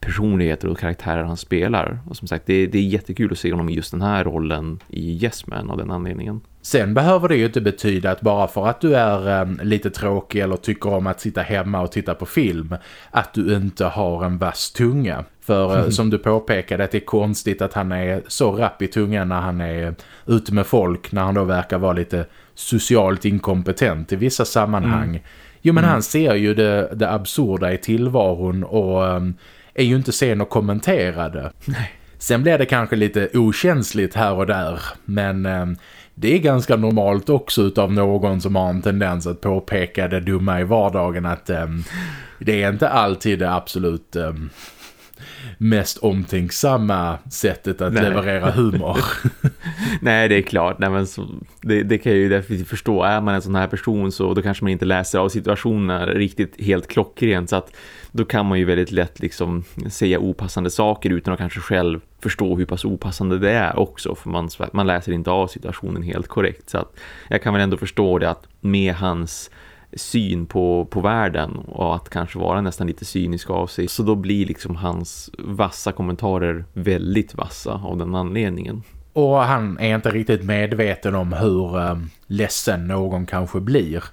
personligheter och karaktärer han spelar. Och som sagt, det, det är jättekul att se honom i just den här rollen i Yes Man av den anledningen. Sen behöver det ju inte betyda att bara för att du är eh, lite tråkig eller tycker om att sitta hemma och titta på film att du inte har en vass tunga. För eh, som du påpekade att det är konstigt att han är så rapp i tungan när han är ute med folk när han då verkar vara lite socialt inkompetent i vissa sammanhang. Jo men han ser ju det, det absurda i tillvaron och eh, är ju inte sen att kommentera det. Sen blir det kanske lite okänsligt här och där men eh, det är ganska normalt också utav någon som har en tendens att påpeka det dumma i vardagen att eh, det är inte alltid det absolut eh, mest omtänksamma sättet att Nej. leverera humor. Nej, det är klart. Nej, men så, det, det kan jag ju definitivt förstå. Är man en sån här person så då kanske man inte läser av situationer riktigt helt klockrent. Så att då kan man ju väldigt lätt liksom säga opassande saker utan att kanske själv förstå hur pass opassande det är också. För man, man läser inte av situationen helt korrekt. Så att jag kan väl ändå förstå det att med hans syn på, på världen och att kanske vara nästan lite cynisk av sig. Så då blir liksom hans vassa kommentarer väldigt vassa av den anledningen. Och han är inte riktigt medveten om hur eh, ledsen någon kanske blir.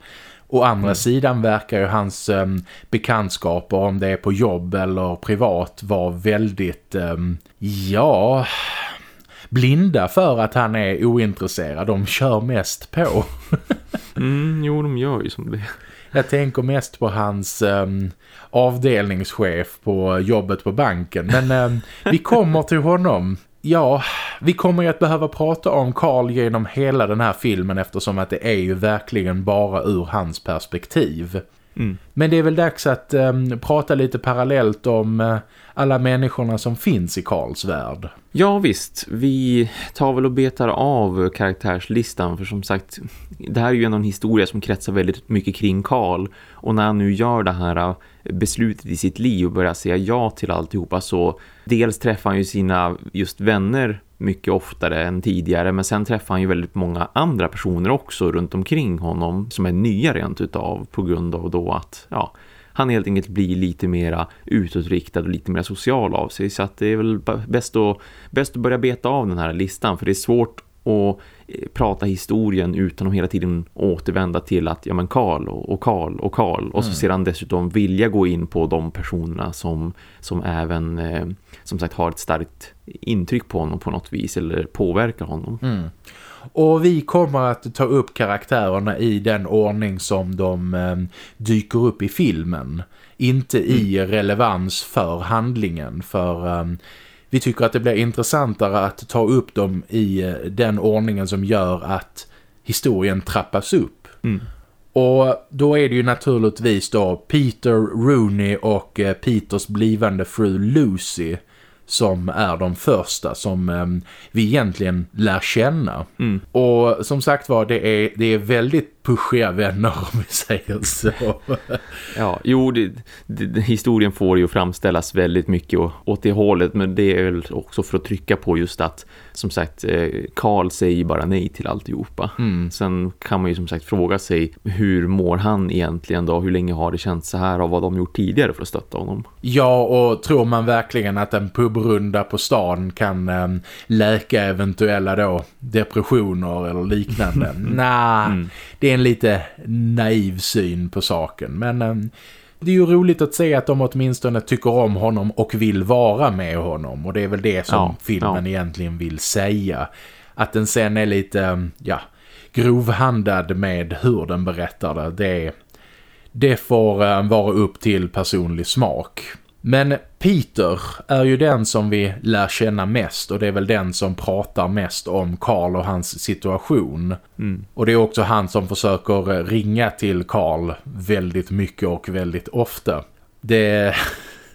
Å andra sidan verkar ju hans eh, bekantskaper, om det är på jobb eller privat, vara väldigt, eh, ja, blinda för att han är ointresserad. De kör mest på. Mm, jo, de gör ju som det. Jag tänker mest på hans um, avdelningschef på jobbet på banken. Men um, vi kommer till honom. Ja, vi kommer ju att behöva prata om Carl genom hela den här filmen eftersom att det är ju verkligen bara ur hans perspektiv. Mm. Men det är väl dags att um, prata lite parallellt om uh, alla människorna som finns i Carls värld. Ja visst, vi tar väl och betar av karaktärslistan för som sagt, det här är ju ändå en historia som kretsar väldigt mycket kring Karl. Och när han nu gör det här eh, beslutet i sitt liv och börjar säga ja till alltihopa så dels träffar han ju sina just vänner mycket oftare än tidigare men sen träffar han ju väldigt många andra personer också runt omkring honom som är nya rent utav på grund av då att ja, han helt enkelt blir lite mera utåtriktad och lite mer social av sig så att det är väl bäst att, bäst att börja beta av den här listan för det är svårt att prata historien utan att hela tiden återvända till att ja men Karl och Karl och Karl och så Mm. sedan dessutom vilja gå in på de personerna som, som även eh, som sagt har ett starkt intryck på honom på något vis eller påverkar honom. Mm. Och vi kommer att ta upp karaktärerna i den ordning som de eh, dyker upp i filmen. Inte i relevans för handlingen. För eh, vi tycker att det blir intressantare att ta upp dem i eh, den ordningen som gör att historien trappas upp. Mm. Och då är det ju naturligtvis då Peter Rooney och eh, Peters blivande fru Lucy som är de första som eh, vi egentligen lär känna. Mm. Och som sagt var, det är, det är väldigt pushiga vänner om vi säger så. ja, jo, det, det, historien får ju framställas väldigt mycket åt det hållet men det är väl också för att trycka på just att som sagt, Karl eh, säger bara nej till alltihopa. Mm. Sen kan man ju som sagt fråga sig hur mår han egentligen då? Hur länge har det känts så här och vad de gjort tidigare för att stötta honom? Ja, och tror man verkligen att en pubrunda på stan kan ehm, läka eventuella då depressioner eller liknande? Nej, mm. det är en lite naiv syn på saken. Men... Ehm, det är ju roligt att se att de åtminstone tycker om honom och vill vara med honom. Och det är väl det som ja, filmen ja. egentligen vill säga. Att den sen är lite, ja, grovhandad med hur den berättar det. Det, det får uh, vara upp till personlig smak. Men Peter är ju den som vi lär känna mest och det är väl den som pratar mest om Karl och hans situation. Mm. Och det är också han som försöker ringa till Karl väldigt mycket och väldigt ofta. Det...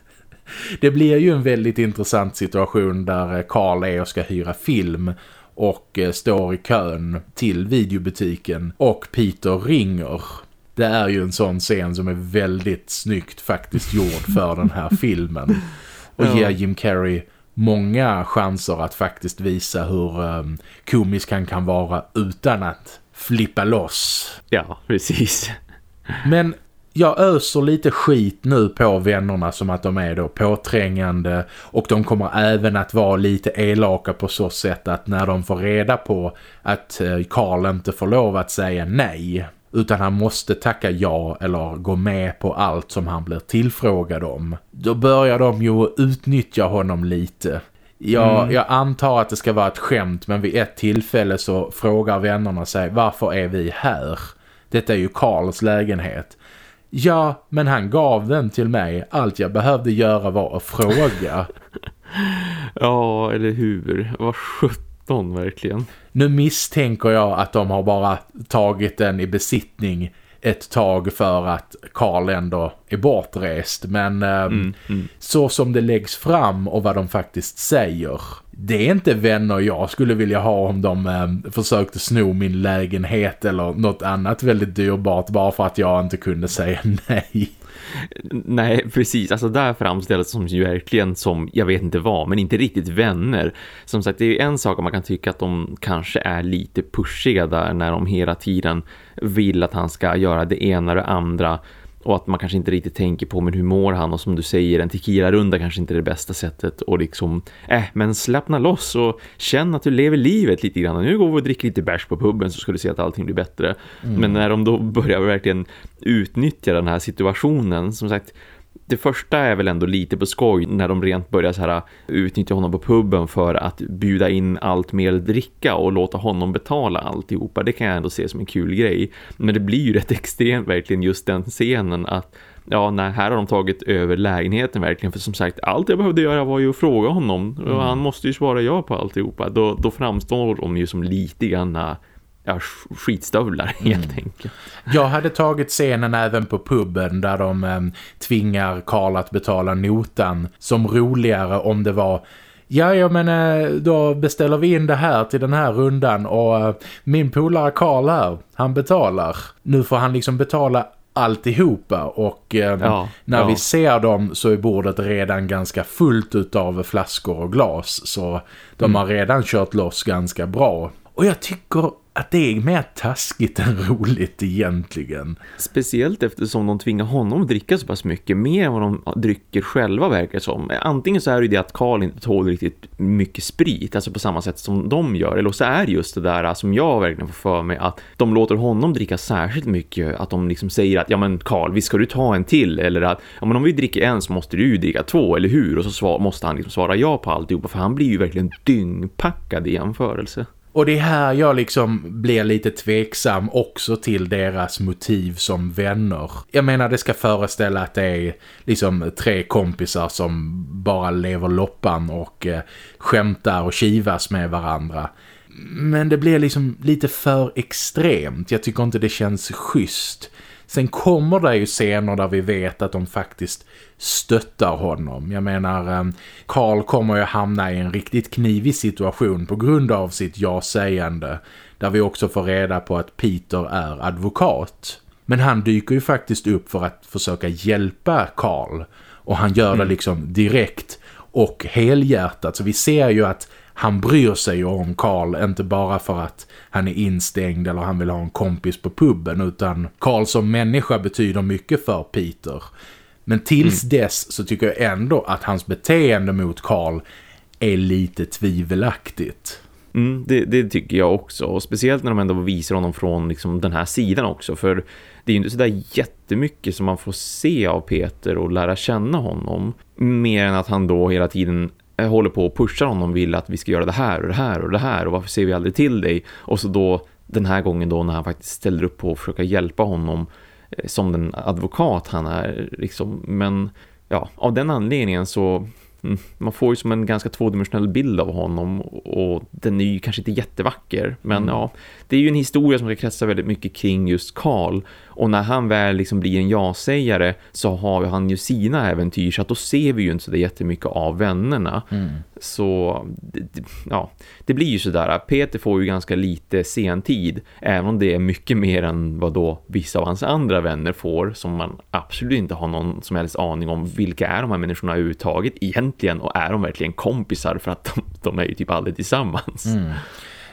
det blir ju en väldigt intressant situation där Karl är och ska hyra film och eh, står i kön till videobutiken och Peter ringer det är ju en sån scen som är väldigt snyggt faktiskt gjord för den här filmen. Och ja. ger Jim Carrey många chanser att faktiskt visa hur um, komisk han kan vara utan att flippa loss. Ja, precis. Men jag öser lite skit nu på vännerna som att de är då påträngande och de kommer även att vara lite elaka på så sätt att när de får reda på att eh, Karl inte får lov att säga nej utan han måste tacka ja eller gå med på allt som han blir tillfrågad om. Då börjar de ju utnyttja honom lite. Jag, mm. jag antar att det ska vara ett skämt men vid ett tillfälle så frågar vännerna sig varför är vi här? Detta är ju Karls lägenhet. Ja, men han gav den till mig. Allt jag behövde göra var att fråga. ja, eller hur? Vad sjutton 13 verkligen. Nu misstänker jag att de har bara tagit den i besittning ett tag för att Karl ändå är bortrest. Men eh, mm, mm. så som det läggs fram och vad de faktiskt säger. Det är inte vänner jag skulle vilja ha om de eh, försökte sno min lägenhet eller något annat väldigt dyrbart bara för att jag inte kunde säga nej. Nej, precis. Alltså där framställs som ju verkligen som, jag vet inte vad, men inte riktigt vänner. Som sagt, det är en sak om man kan tycka att de kanske är lite pushiga där när de hela tiden vill att han ska göra det ena och det andra och att man kanske inte riktigt tänker på men hur mår han och som du säger en tequila-runda kanske inte är det bästa sättet och liksom, äh, men slappna loss och känn att du lever livet lite grann. Nu går vi och dricker lite bärs på puben så ska du se att allting blir bättre. Mm. Men när de då börjar verkligen utnyttja den här situationen, som sagt det första är väl ändå lite på skoj när de rent börjar så här utnyttja honom på puben för att bjuda in allt mer dricka och låta honom betala alltihopa. Det kan jag ändå se som en kul grej. Men det blir ju rätt extremt verkligen just den scenen att ja, nej, här har de tagit över lägenheten verkligen. För som sagt, allt jag behövde göra var ju att fråga honom. Mm. Och han måste ju svara ja på alltihopa. Då, då framstår de ju som lite grann ja, skitstövlar helt mm. enkelt. Jag hade tagit scenen även på puben där de eh, tvingar Karl att betala notan som roligare om det var Ja, ja men eh, då beställer vi in det här till den här rundan och eh, min polare Karl här, han betalar. Nu får han liksom betala alltihopa och eh, ja, när ja. vi ser dem så är bordet redan ganska fullt av flaskor och glas så de mm. har redan kört loss ganska bra. Och jag tycker att det är mer taskigt än roligt egentligen. Speciellt eftersom de tvingar honom att dricka så pass mycket, mer än vad de dricker själva verkar som. Antingen så är det det att Karl inte tål riktigt mycket sprit, alltså på samma sätt som de gör. Eller så är det just det där som jag verkligen får för mig, att de låter honom dricka särskilt mycket. Att de liksom säger att, ja men Karl, visst ska du ta en till? Eller att, ja men om vi dricker en så måste du ju dricka två, eller hur? Och så måste han liksom svara ja på alltihopa, för han blir ju verkligen dyngpackad i jämförelse. Och det är här jag liksom blir lite tveksam också till deras motiv som vänner. Jag menar det ska föreställa att det är liksom tre kompisar som bara lever loppan och eh, skämtar och kivas med varandra. Men det blir liksom lite för extremt. Jag tycker inte det känns schysst. Sen kommer det ju scener där vi vet att de faktiskt stöttar honom. Jag menar, eh, Carl kommer ju hamna i en riktigt knivig situation på grund av sitt ja-sägande. Där vi också får reda på att Peter är advokat. Men han dyker ju faktiskt upp för att försöka hjälpa Carl. Och han gör det mm. liksom direkt och helhjärtat. Så vi ser ju att han bryr sig om Carl, inte bara för att han är instängd eller han vill ha en kompis på puben utan Carl som människa betyder mycket för Peter. Men tills mm. dess så tycker jag ändå att hans beteende mot Carl är lite tvivelaktigt. Mm, det, det, tycker jag också. Och speciellt när de ändå visar honom från liksom, den här sidan också. För det är ju inte sådär jättemycket som man får se av Peter och lära känna honom. Mer än att han då hela tiden håller på och pushar honom vill att vi ska göra det här och det här och det här. Och varför ser vi aldrig till dig? Och så då den här gången då när han faktiskt ställer upp på att försöka hjälpa honom eh, som den advokat han är. Liksom. Men ja, av den anledningen så Mm. man får ju som en ganska tvådimensionell bild av honom och den är ju kanske inte jättevacker men mm. ja, det är ju en historia som ska kretsa väldigt mycket kring just Karl och när han väl liksom blir en ja-sägare så har han ju sina äventyr så att då ser vi ju inte så det jättemycket av vännerna. Mm. Så ja, det blir ju sådär. Peter får ju ganska lite sentid även om det är mycket mer än vad då vissa av hans andra vänner får som man absolut inte har någon som helst aning om vilka är de här människorna överhuvudtaget egentligen och är de verkligen kompisar för att de, de är ju typ aldrig tillsammans. Mm.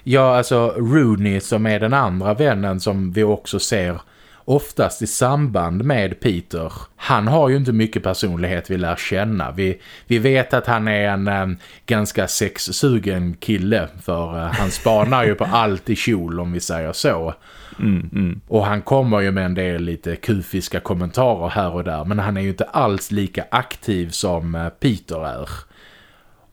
Ja, alltså Rooney som är den andra vännen som vi också ser oftast i samband med Peter. Han har ju inte mycket personlighet vi lär känna. Vi, vi vet att han är en um, ganska sexsugen kille för uh, han spanar ju på allt i kjol om vi säger så. Mm, mm. Och han kommer ju med en del lite kufiska kommentarer här och där men han är ju inte alls lika aktiv som uh, Peter är.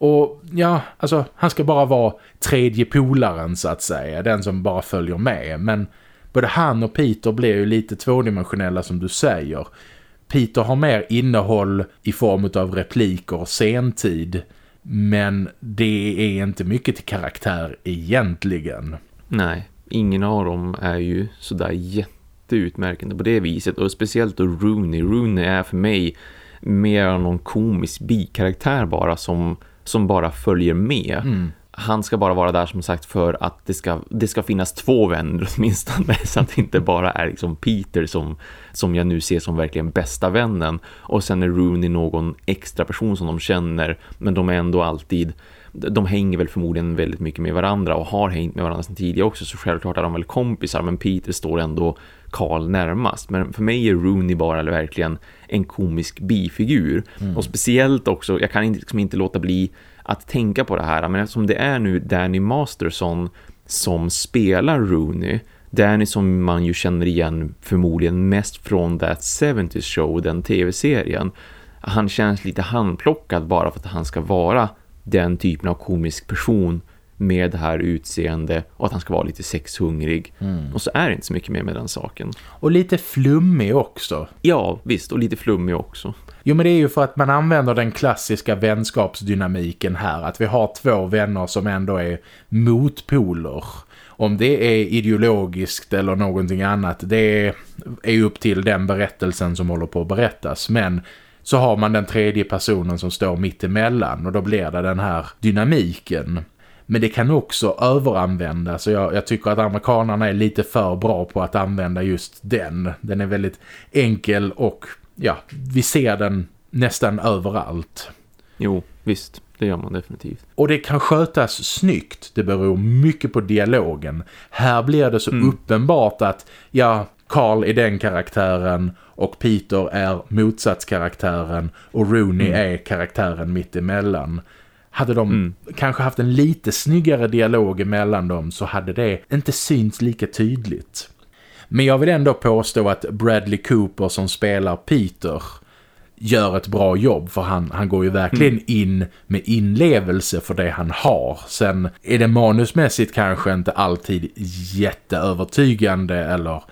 Och ja, alltså han ska bara vara tredje polaren så att säga, den som bara följer med. Men både han och Peter blir ju lite tvådimensionella som du säger. Peter har mer innehåll i form av repliker och sentid. Men det är inte mycket till karaktär egentligen. Nej, ingen av dem är ju sådär jätteutmärkande på det viset. Och speciellt då Rooney. Rooney är för mig mer någon komisk bikaraktär bara som, som bara följer med. Mm han ska bara vara där som sagt för att det ska, det ska finnas två vänner åtminstone så att det inte bara är liksom Peter som, som jag nu ser som verkligen bästa vännen och sen är Rooney någon extra person som de känner men de är ändå alltid de hänger väl förmodligen väldigt mycket med varandra och har hängt med varandra sedan tidigare också så självklart är de väl kompisar men Peter står ändå Carl närmast men för mig är Rooney bara verkligen en komisk bifigur mm. och speciellt också, jag kan liksom inte låta bli att tänka på det här. Men eftersom det är nu Danny Masterson som spelar Rooney Danny som man ju känner igen förmodligen mest från That 70's Show, den tv-serien. Han känns lite handplockad bara för att han ska vara den typen av komisk person med det här utseende och att han ska vara lite sexhungrig. Mm. Och så är det inte så mycket mer med den saken. Och lite flummig också. Ja, visst. Och lite flummig också. Jo men det är ju för att man använder den klassiska vänskapsdynamiken här. Att vi har två vänner som ändå är motpoler. Om det är ideologiskt eller någonting annat, det är upp till den berättelsen som håller på att berättas. Men så har man den tredje personen som står mitt emellan och då blir det den här dynamiken. Men det kan också överanvändas och jag, jag, tycker att amerikanerna är lite för bra på att använda just den. Den är väldigt enkel och ja, vi ser den nästan överallt. Jo, visst. Det gör man definitivt. Och det kan skötas snyggt. Det beror mycket på dialogen. Här blir det så mm. uppenbart att ja, Carl är den karaktären och Peter är motsatskaraktären och Rooney mm. är karaktären mitt emellan. Hade de mm. kanske haft en lite snyggare dialog mellan dem så hade det inte synts lika tydligt. Men jag vill ändå påstå att Bradley Cooper som spelar Peter gör ett bra jobb för han, han går ju verkligen mm. in med inlevelse för det han har. Sen är det manusmässigt kanske inte alltid jätteövertygande eller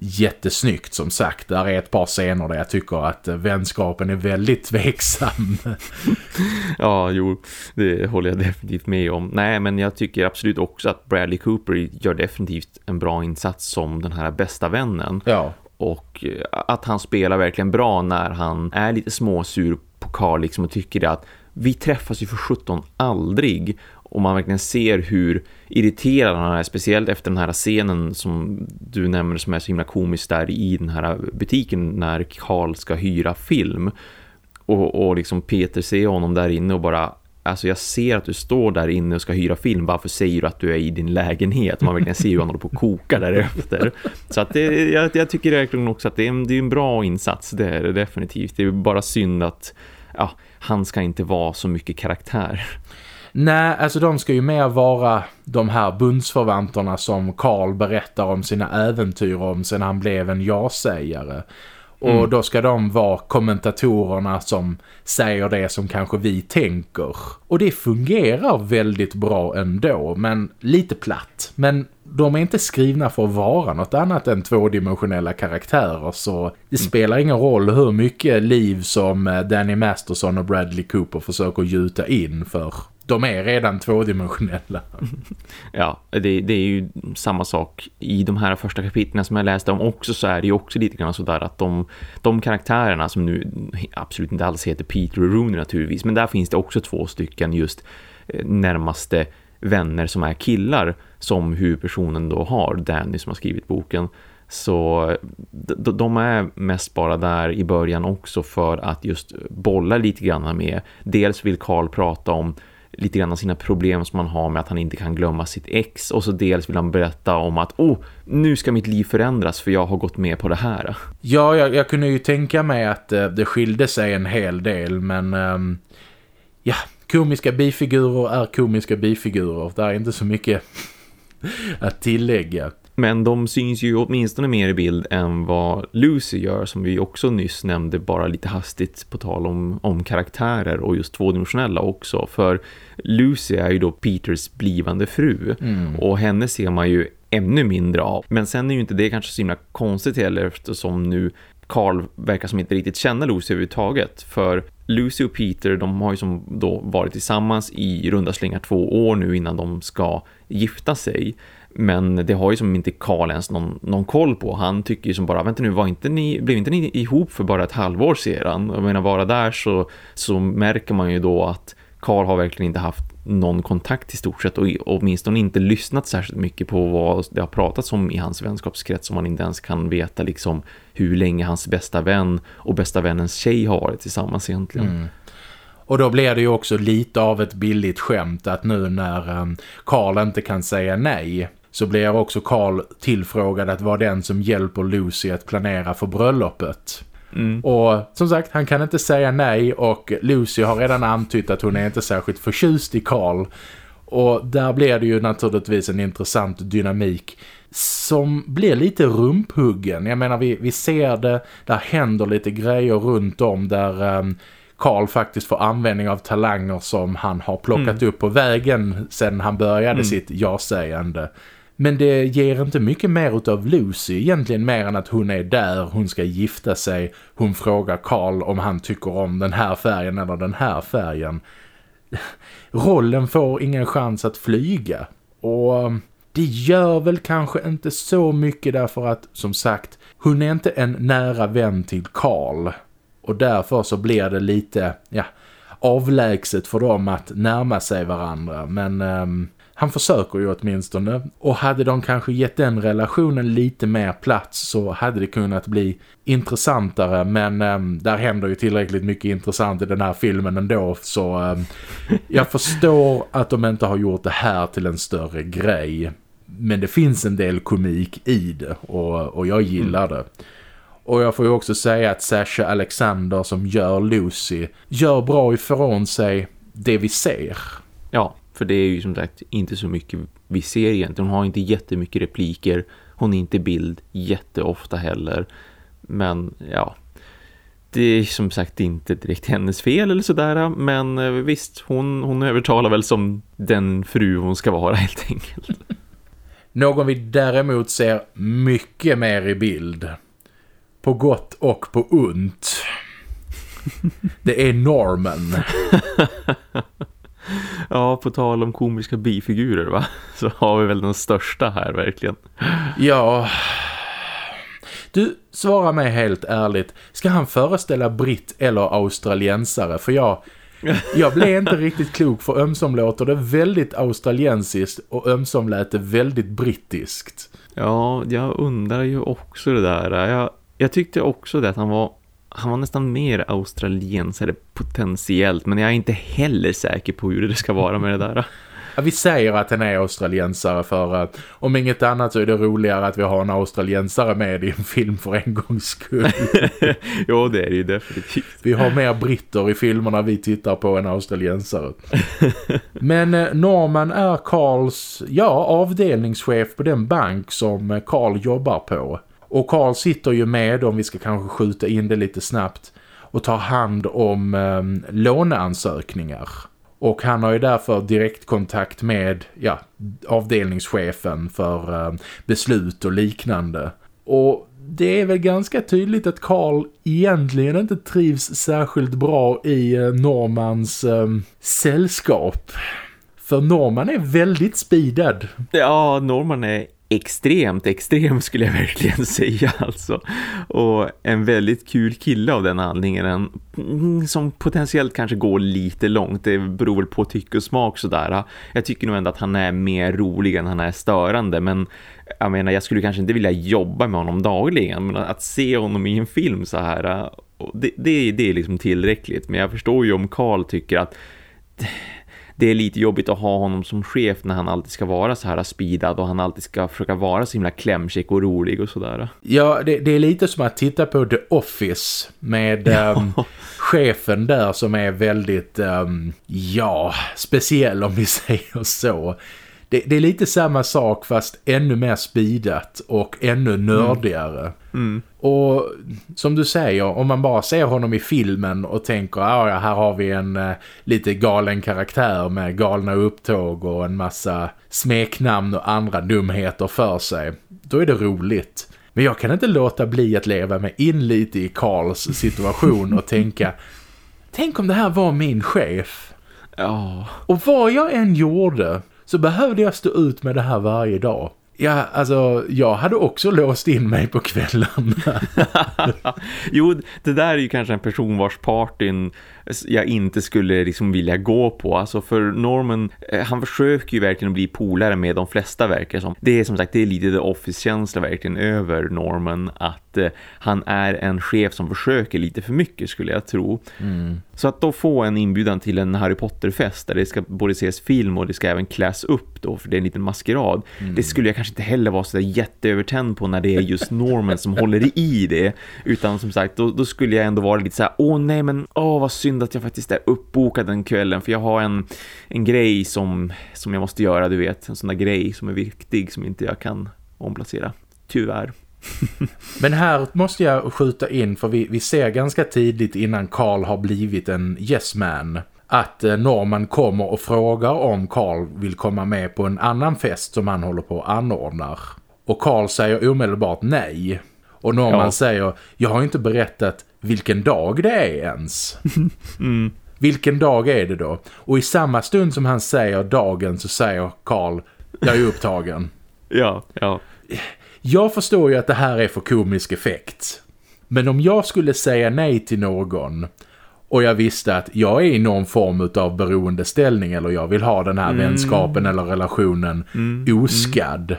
jättesnyggt som sagt. Där är ett par scener där jag tycker att vänskapen är väldigt tveksam. ja, jo, det håller jag definitivt med om. Nej, men jag tycker absolut också att Bradley Cooper gör definitivt en bra insats som den här bästa vännen. Ja. och eh, att han spelar verkligen bra när han är lite småsur på Carl liksom och tycker att vi träffas ju för 17 aldrig och man verkligen ser hur irriterad han är, speciellt efter den här scenen som du nämner som är så himla komisk där i den här butiken när Carl ska hyra film och, och liksom Peter ser honom där inne och bara Alltså jag ser att du står där inne och ska hyra film. Varför säger du att du är i din lägenhet? Man verkligen ser hur han håller på att koka därefter. Så att det, jag, jag tycker verkligen också att det är, en, det är en bra insats. Det är det definitivt. Det är bara synd att ja, han ska inte vara så mycket karaktär. Nej, alltså de ska ju mer vara de här bundsförvanterna som Karl berättar om sina äventyr om sen han blev en ja-sägare. Och mm. då ska de vara kommentatorerna som säger det som kanske vi tänker. Och det fungerar väldigt bra ändå, men lite platt. Men de är inte skrivna för att vara något annat än tvådimensionella karaktärer så det mm. spelar ingen roll hur mycket liv som eh, Danny Masterson och Bradley Cooper försöker gjuta in för de är redan tvådimensionella. Ja, det, det, är ju samma sak i de här första kapitlen som jag läste om också så är det ju också lite grann sådär att de, de karaktärerna som nu absolut inte alls heter Peter och Rooney naturligtvis men där finns det också två stycken just eh, närmaste vänner som är killar som huvudpersonen då har, Danny som har skrivit boken. Så de är mest bara där i början också för att just bolla lite grann med. Dels vill Carl prata om lite grann av sina problem som man har med att han inte kan glömma sitt ex och så dels vill han berätta om att oh, nu ska mitt liv förändras för jag har gått med på det här. Ja, jag, jag kunde ju tänka mig att eh, det skilde sig en hel del men eh, ja, komiska bifigurer är komiska bifigurer. Det är inte så mycket att tillägga. Men de syns ju åtminstone mer i bild än vad Lucy gör som vi också nyss nämnde bara lite hastigt på tal om, om karaktärer och just tvådimensionella också. För Lucy är ju då Peters blivande fru mm. och henne ser man ju ännu mindre av. Men sen är ju inte det kanske så himla konstigt heller eftersom nu Carl verkar som inte riktigt känna Lucy överhuvudtaget. För Lucy och Peter de har ju som då varit tillsammans i runda slängar två år nu innan de ska gifta sig. Men det har ju som inte Karl ens någon, någon koll på. Han tycker ju som bara, vänta nu, var inte ni, blev inte ni ihop för bara ett halvår sedan? Jag menar, bara där så, så märker man ju då att Karl har verkligen inte haft någon kontakt i stort sett och åtminstone inte lyssnat särskilt mycket på vad det har pratats om i hans vänskapskrets som man inte ens kan veta liksom hur länge hans bästa vän och bästa vännens tjej har varit tillsammans egentligen. Mm. Och då blir det ju också lite av ett billigt skämt att nu när ehm, Karl inte kan säga nej så blir också Carl tillfrågad att vara den som hjälper Lucy att planera för bröllopet. Mm. Och som sagt, han kan inte säga nej och Lucy har redan antytt att hon är inte särskilt förtjust i Carl. Och där blir det ju naturligtvis en intressant dynamik som blir lite rumphuggen. Jag menar, vi, vi ser det, där händer lite grejer runt om där... Um, Carl faktiskt får användning av talanger som han har plockat mm. upp på vägen sedan han började mm. sitt ja-sägande. Men det ger inte mycket mer av Lucy egentligen mer än att hon är där, hon ska gifta sig. Hon frågar Carl om han tycker om den här färgen eller den här färgen. Rollen får ingen chans att flyga. Och um, det gör väl kanske inte så mycket därför att, som sagt, hon är inte en nära vän till Carl. Och därför så blir det lite, ja, avlägset för dem att närma sig varandra. Men... Um, han försöker ju åtminstone. Och hade de kanske gett den relationen lite mer plats så hade det kunnat bli intressantare. Men um, där händer ju tillräckligt mycket intressant i den här filmen ändå. Så um, jag förstår att de inte har gjort det här till en större grej. Men det finns en del komik i det och, och jag gillar mm. det. Och jag får ju också säga att Sasha Alexander som gör Lucy gör bra ifrån sig det vi ser. Ja, för det är ju som sagt inte så mycket vi ser egentligen. Hon har inte jättemycket repliker. Hon är inte bild jätteofta heller. Men ja, det är som sagt inte direkt hennes fel eller sådär. Men eh, visst, hon, hon övertalar väl som den fru hon ska vara helt enkelt. Någon vi däremot ser mycket mer i bild. På gott och på ont. Det är Norman. Ja, på tal om komiska bifigurer va? Så har vi väl den största här verkligen. Ja, Du, svara mig helt ärligt. Ska han föreställa britt eller australiensare? För jag, jag blev inte riktigt klok för ömsom låter det väldigt australiensiskt och ömsom lät det väldigt brittiskt. Ja, jag undrar ju också det där. Jag, jag tyckte också det att han var han var nästan mer australiensare potentiellt men jag är inte heller säker på hur det ska vara med det där. Ja, vi säger att han är australiensare för att om inget annat så är det roligare att vi har en australiensare med i en film för en gångs skull. jo, det är det ju definitivt. Vi har mer britter i filmerna vi tittar på än australiensare. Men eh, Norman är Karls, ja, avdelningschef på den bank som Karl jobbar på. Och Karl sitter ju med, om vi ska kanske skjuta in det lite snabbt, och tar hand om eh, låneansökningar. Och han har ju därför direktkontakt med ja, avdelningschefen för eh, beslut och liknande. Och det är väl ganska tydligt att Karl egentligen inte trivs särskilt bra i eh, Normans eh, sällskap. För Norman är väldigt speedad. Ja, Norman är extremt extrem skulle jag verkligen säga alltså. Och en väldigt kul kille av den anledningen mm, som potentiellt kanske går lite långt. Det beror väl på tycke och smak sådär. Jag tycker nog ändå att han är mer rolig än han är störande men jag menar jag skulle kanske inte vilja jobba med honom dagligen men att se honom i en film så här det, det, det är liksom tillräckligt men jag förstår ju om Karl tycker att det är lite jobbigt att ha honom som chef när han alltid ska vara så här speedad och han alltid ska försöka vara så himla klämkäck och rolig och sådär. Ja, det, det, är lite som att titta på The Office med ja. um, chefen där som är väldigt, um, ja, speciell om vi säger så det, det, är lite samma sak fast ännu mer speedat och ännu nördigare. Mm. Mm. Och som du säger, om man bara ser honom i filmen och tänker ah, ja, här har vi en eh, lite galen karaktär med galna upptåg och en massa smeknamn och andra dumheter för sig. Då är det roligt. Men jag kan inte låta bli att leva mig in lite i Karls situation och tänka Tänk om det här var min chef. Ja. Och vad jag än gjorde så behövde jag stå ut med det här varje dag. Ja, alltså jag hade också låst in mig på kvällarna. jo, det där är ju kanske en person vars partyn jag inte skulle liksom vilja gå på. Alltså för Norman, eh, han försöker ju verkligen bli polare med de flesta verkar som. Det är som sagt, det är lite the office-känsla verkligen över Norman att eh, han är en chef som försöker lite för mycket skulle jag tro. Mm. Så att då få en inbjudan till en Harry Potter-fest där det ska både ses film och det ska även kläs upp då för det är en liten maskerad. Mm. Det skulle jag kanske inte heller vara så där jätteövertänd på när det är just Norman som håller i det. Utan som sagt, då, då, skulle jag ändå vara lite så här, åh nej men, åh vad synd att jag faktiskt är uppbokad den kvällen för jag har en, en grej som, som jag måste göra, du vet. En sån där grej som är viktig som inte jag kan omplacera. Tyvärr. Men här måste jag skjuta in för vi, vi ser ganska tidigt innan Carl har blivit en yes man att eh, Norman kommer och frågar om Carl vill komma med på en annan fest som han håller på att anordnar. Och Carl säger omedelbart nej. Och Norman ja. säger, jag har inte berättat vilken dag det är ens. mm. Vilken dag är det då? Och i samma stund som han säger dagen så säger Carl, jag är upptagen. ja, ja. Jag förstår ju att det här är för komisk effekt. Men om jag skulle säga nej till någon och jag visste att jag är i någon form av beroendeställning eller jag vill ha den här mm. vänskapen eller relationen mm. oskadd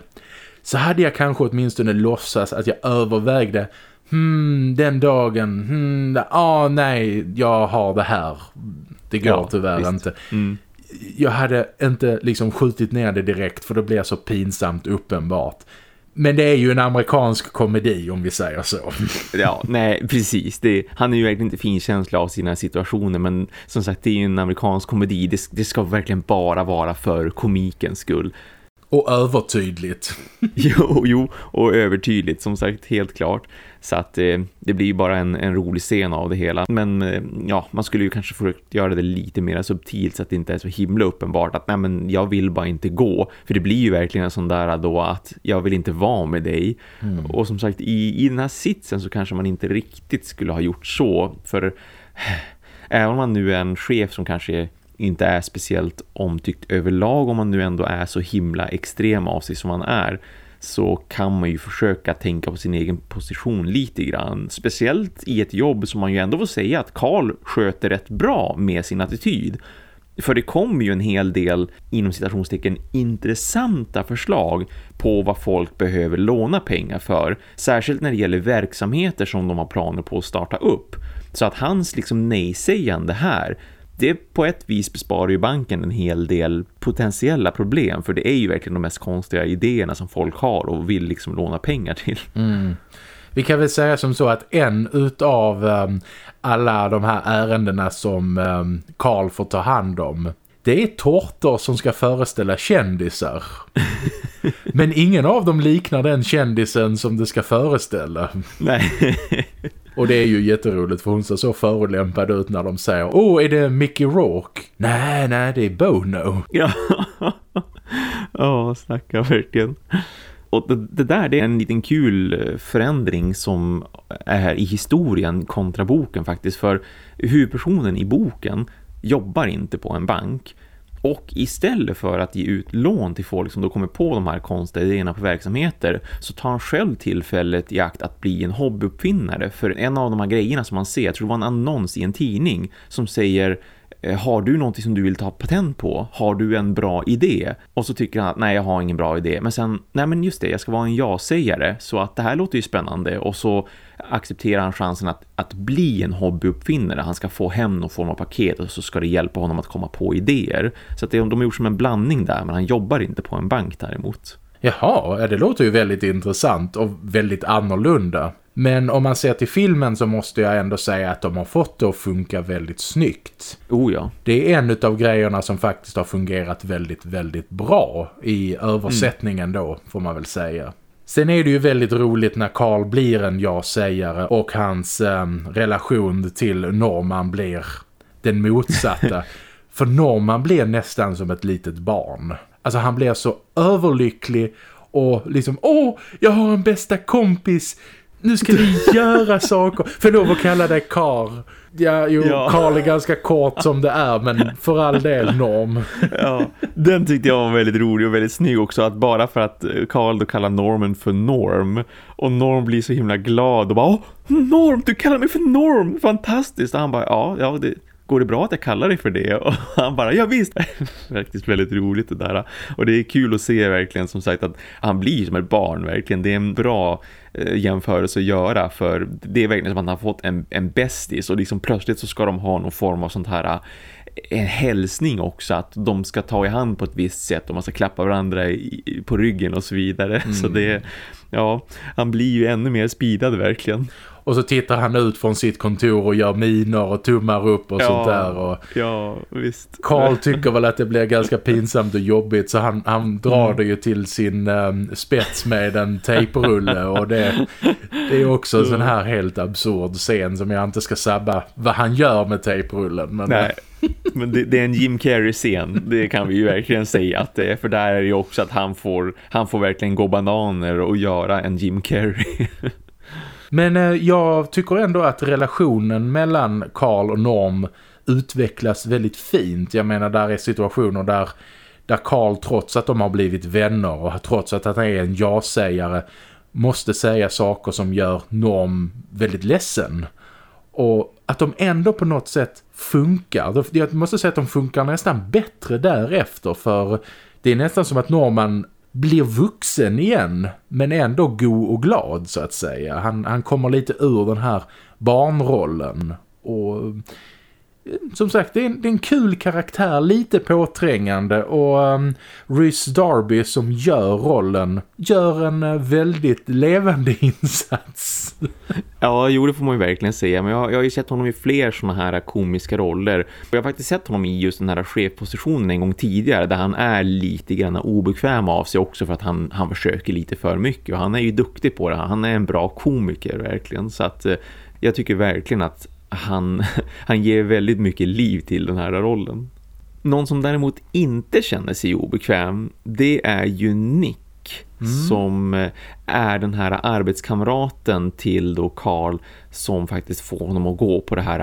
så hade jag kanske åtminstone låtsas att jag övervägde hmm, den dagen, hmm, ah nej, jag har det här. Det går ja, tyvärr visst. inte. Mm. Jag hade inte liksom skjutit ner det direkt för det blir så pinsamt uppenbart. Men det är ju en amerikansk komedi om vi säger så. Ja, nej, precis. Det, han är ju verkligen inte finkänslig av sina situationer men som sagt, det är ju en amerikansk komedi. Det, det ska verkligen bara vara för komikens skull. Och övertydligt. jo, jo, och övertydligt som sagt, helt klart. Så att eh, det blir bara en, en rolig scen av det hela. Men eh, ja, man skulle ju kanske få göra det lite mer subtilt så att det inte är så himla uppenbart att nej men jag vill bara inte gå. För det blir ju verkligen en sån där då att jag vill inte vara med dig. Mm. Och som sagt, i, i den här sitsen så kanske man inte riktigt skulle ha gjort så. För även om man nu är en chef som kanske inte är speciellt omtyckt överlag om man nu ändå är så himla extrem av sig som man är så kan man ju försöka tänka på sin egen position lite grann. Speciellt i ett jobb som man ju ändå får säga att Karl sköter rätt bra med sin attityd. För det kommer ju en hel del inom citationstecken intressanta förslag på vad folk behöver låna pengar för. Särskilt när det gäller verksamheter som de har planer på att starta upp. Så att hans liksom nej-sägande här det på ett vis besparar ju banken en hel del potentiella problem för det är ju verkligen de mest konstiga idéerna som folk har och vill liksom låna pengar till. Mm. Vi kan väl säga som så att en utav um, alla de här ärendena som um, Carl får ta hand om det är tårtor som ska föreställa kändisar. Men ingen av dem liknar den kändisen som det ska föreställa. Nej. Och det är ju jätteroligt för hon ser så förolämpad ut när de säger Åh, oh, är det Mickey Rourke? Nej, nej, det är Bono. Ja, oh, snackar verkligen. Och det, det, där det är en liten kul förändring som är i historien kontra boken faktiskt. För huvudpersonen i boken jobbar inte på en bank. Och istället för att ge ut lån till folk som då kommer på de här konstiga idéerna på verksamheter så tar han själv tillfället i akt att bli en hobbyuppfinnare. För en av de här grejerna som man ser, jag tror det var en annons i en tidning som säger Eh, har du någonting som du vill ta patent på? Har du en bra idé? Och så tycker han att nej jag har ingen bra idé. Men sen, nej men just det, jag ska vara en ja-sägare. Så att det här låter ju spännande. Och så accepterar han chansen att, att bli en hobbyuppfinnare. Han ska få hem någon form av paket och så ska det hjälpa honom att komma på idéer. Så att det, de har gjort som en blandning där men han jobbar inte på en bank däremot. Jaha, det låter ju väldigt intressant och väldigt annorlunda. Men om man ser till filmen så måste jag ändå säga att de har fått det att funka väldigt snyggt. Oh ja. Det är en av grejerna som faktiskt har fungerat väldigt, väldigt bra i översättningen mm. då, får man väl säga. Sen är det ju väldigt roligt när Carl blir en ja-sägare och hans eh, relation till Norman blir den motsatta. För Norman blir nästan som ett litet barn. Alltså han blir så överlycklig och liksom, åh, jag har en bästa kompis nu ska vi göra saker. För då att kalla dig Karl. Ja, jo, ja. Karl är ganska kort som det är, men för all del Norm. Ja, den tyckte jag var väldigt rolig och väldigt snygg också. Att bara för att Karl då kallar Norman för Norm. Och Norm blir så himla glad och bara, Norm, du kallar mig för Norm, fantastiskt. Och han bara, ja, ja det, går det bra att jag kallar dig för det? Och han bara, ja visst. Faktiskt väldigt roligt det där. Och det är kul att se verkligen som sagt att han blir som ett barn verkligen. Det är en bra eh, jämförelse att göra för det är verkligen som att han har fått en, en bästis och liksom plötsligt så ska de ha någon form av sånt här eh, en hälsning också att de ska ta i hand på ett visst sätt och man ska klappa varandra i, på ryggen och så vidare. Mm. Så det, ja, han blir ju ännu mer speedad verkligen. Och så tittar han ut från sitt kontor och gör miner och tummar upp och ja, sånt där. Och ja, visst. Karl tycker väl att det blir ganska pinsamt och jobbigt så han, han drar mm. det ju till sin um, spets med en tejprulle och det, det är också en sån här helt absurd scen som jag inte ska sabba vad han gör med tejprullen. Men, Nej. Men det, det, är en Jim Carrey-scen, det kan vi ju verkligen säga att det är. För där är det ju också att han får, han får verkligen gå bananer och göra en Jim Carrey. Men eh, jag tycker ändå att relationen mellan Karl och Norm utvecklas väldigt fint. Jag menar, där är situationer där, där Karl trots att de har blivit vänner och trots att han är en ja-sägare måste säga saker som gör Norm väldigt ledsen. Och att de ändå på något sätt funkar. Jag måste säga att de funkar nästan bättre därefter för det är nästan som att Norman blir vuxen igen men ändå god och glad så att säga. Han, han kommer lite ur den här barnrollen och som sagt, det är, en, det är, en, kul karaktär, lite påträngande och um, Rhys Darby som gör rollen gör en uh, väldigt levande insats. Ja, jo det får man ju verkligen säga. Men jag, jag har ju sett honom i fler sådana här komiska roller. Och jag har faktiskt sett honom i just den här chefpositionen en gång tidigare där han är lite grann obekväm av sig också för att han, han försöker lite för mycket. Och han är ju duktig på det. Han är en bra komiker verkligen. Så att uh, jag tycker verkligen att han, han ger väldigt mycket liv till den här rollen. Någon som däremot inte känner sig obekväm, det är ju Nick. Nick som eh, är den här arbetskamraten till då Carl som faktiskt får honom att gå på det här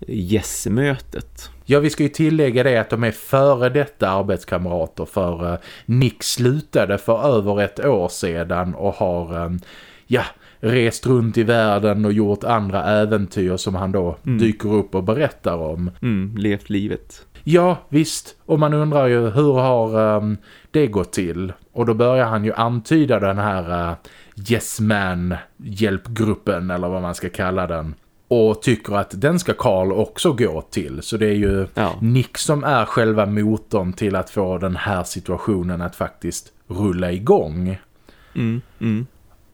eh, yes-mötet. Ja, vi ska ju tillägga det att de är före detta arbetskamrater för uh, Nick slutade för över ett år sedan och har, ja, rest runt i världen och gjort andra äventyr som han då mm. dyker upp och berättar om. Mm, levt livet. Ja, visst. Och man undrar ju hur har um, det gått till? Och då börjar han ju antyda den här uh, Yes Man hjälpgruppen eller vad man ska kalla den. Och tycker att den ska Carl också gå till. Så det är ju ja. Nick som är själva motorn till att få den här situationen att faktiskt rulla igång. Mm, mm.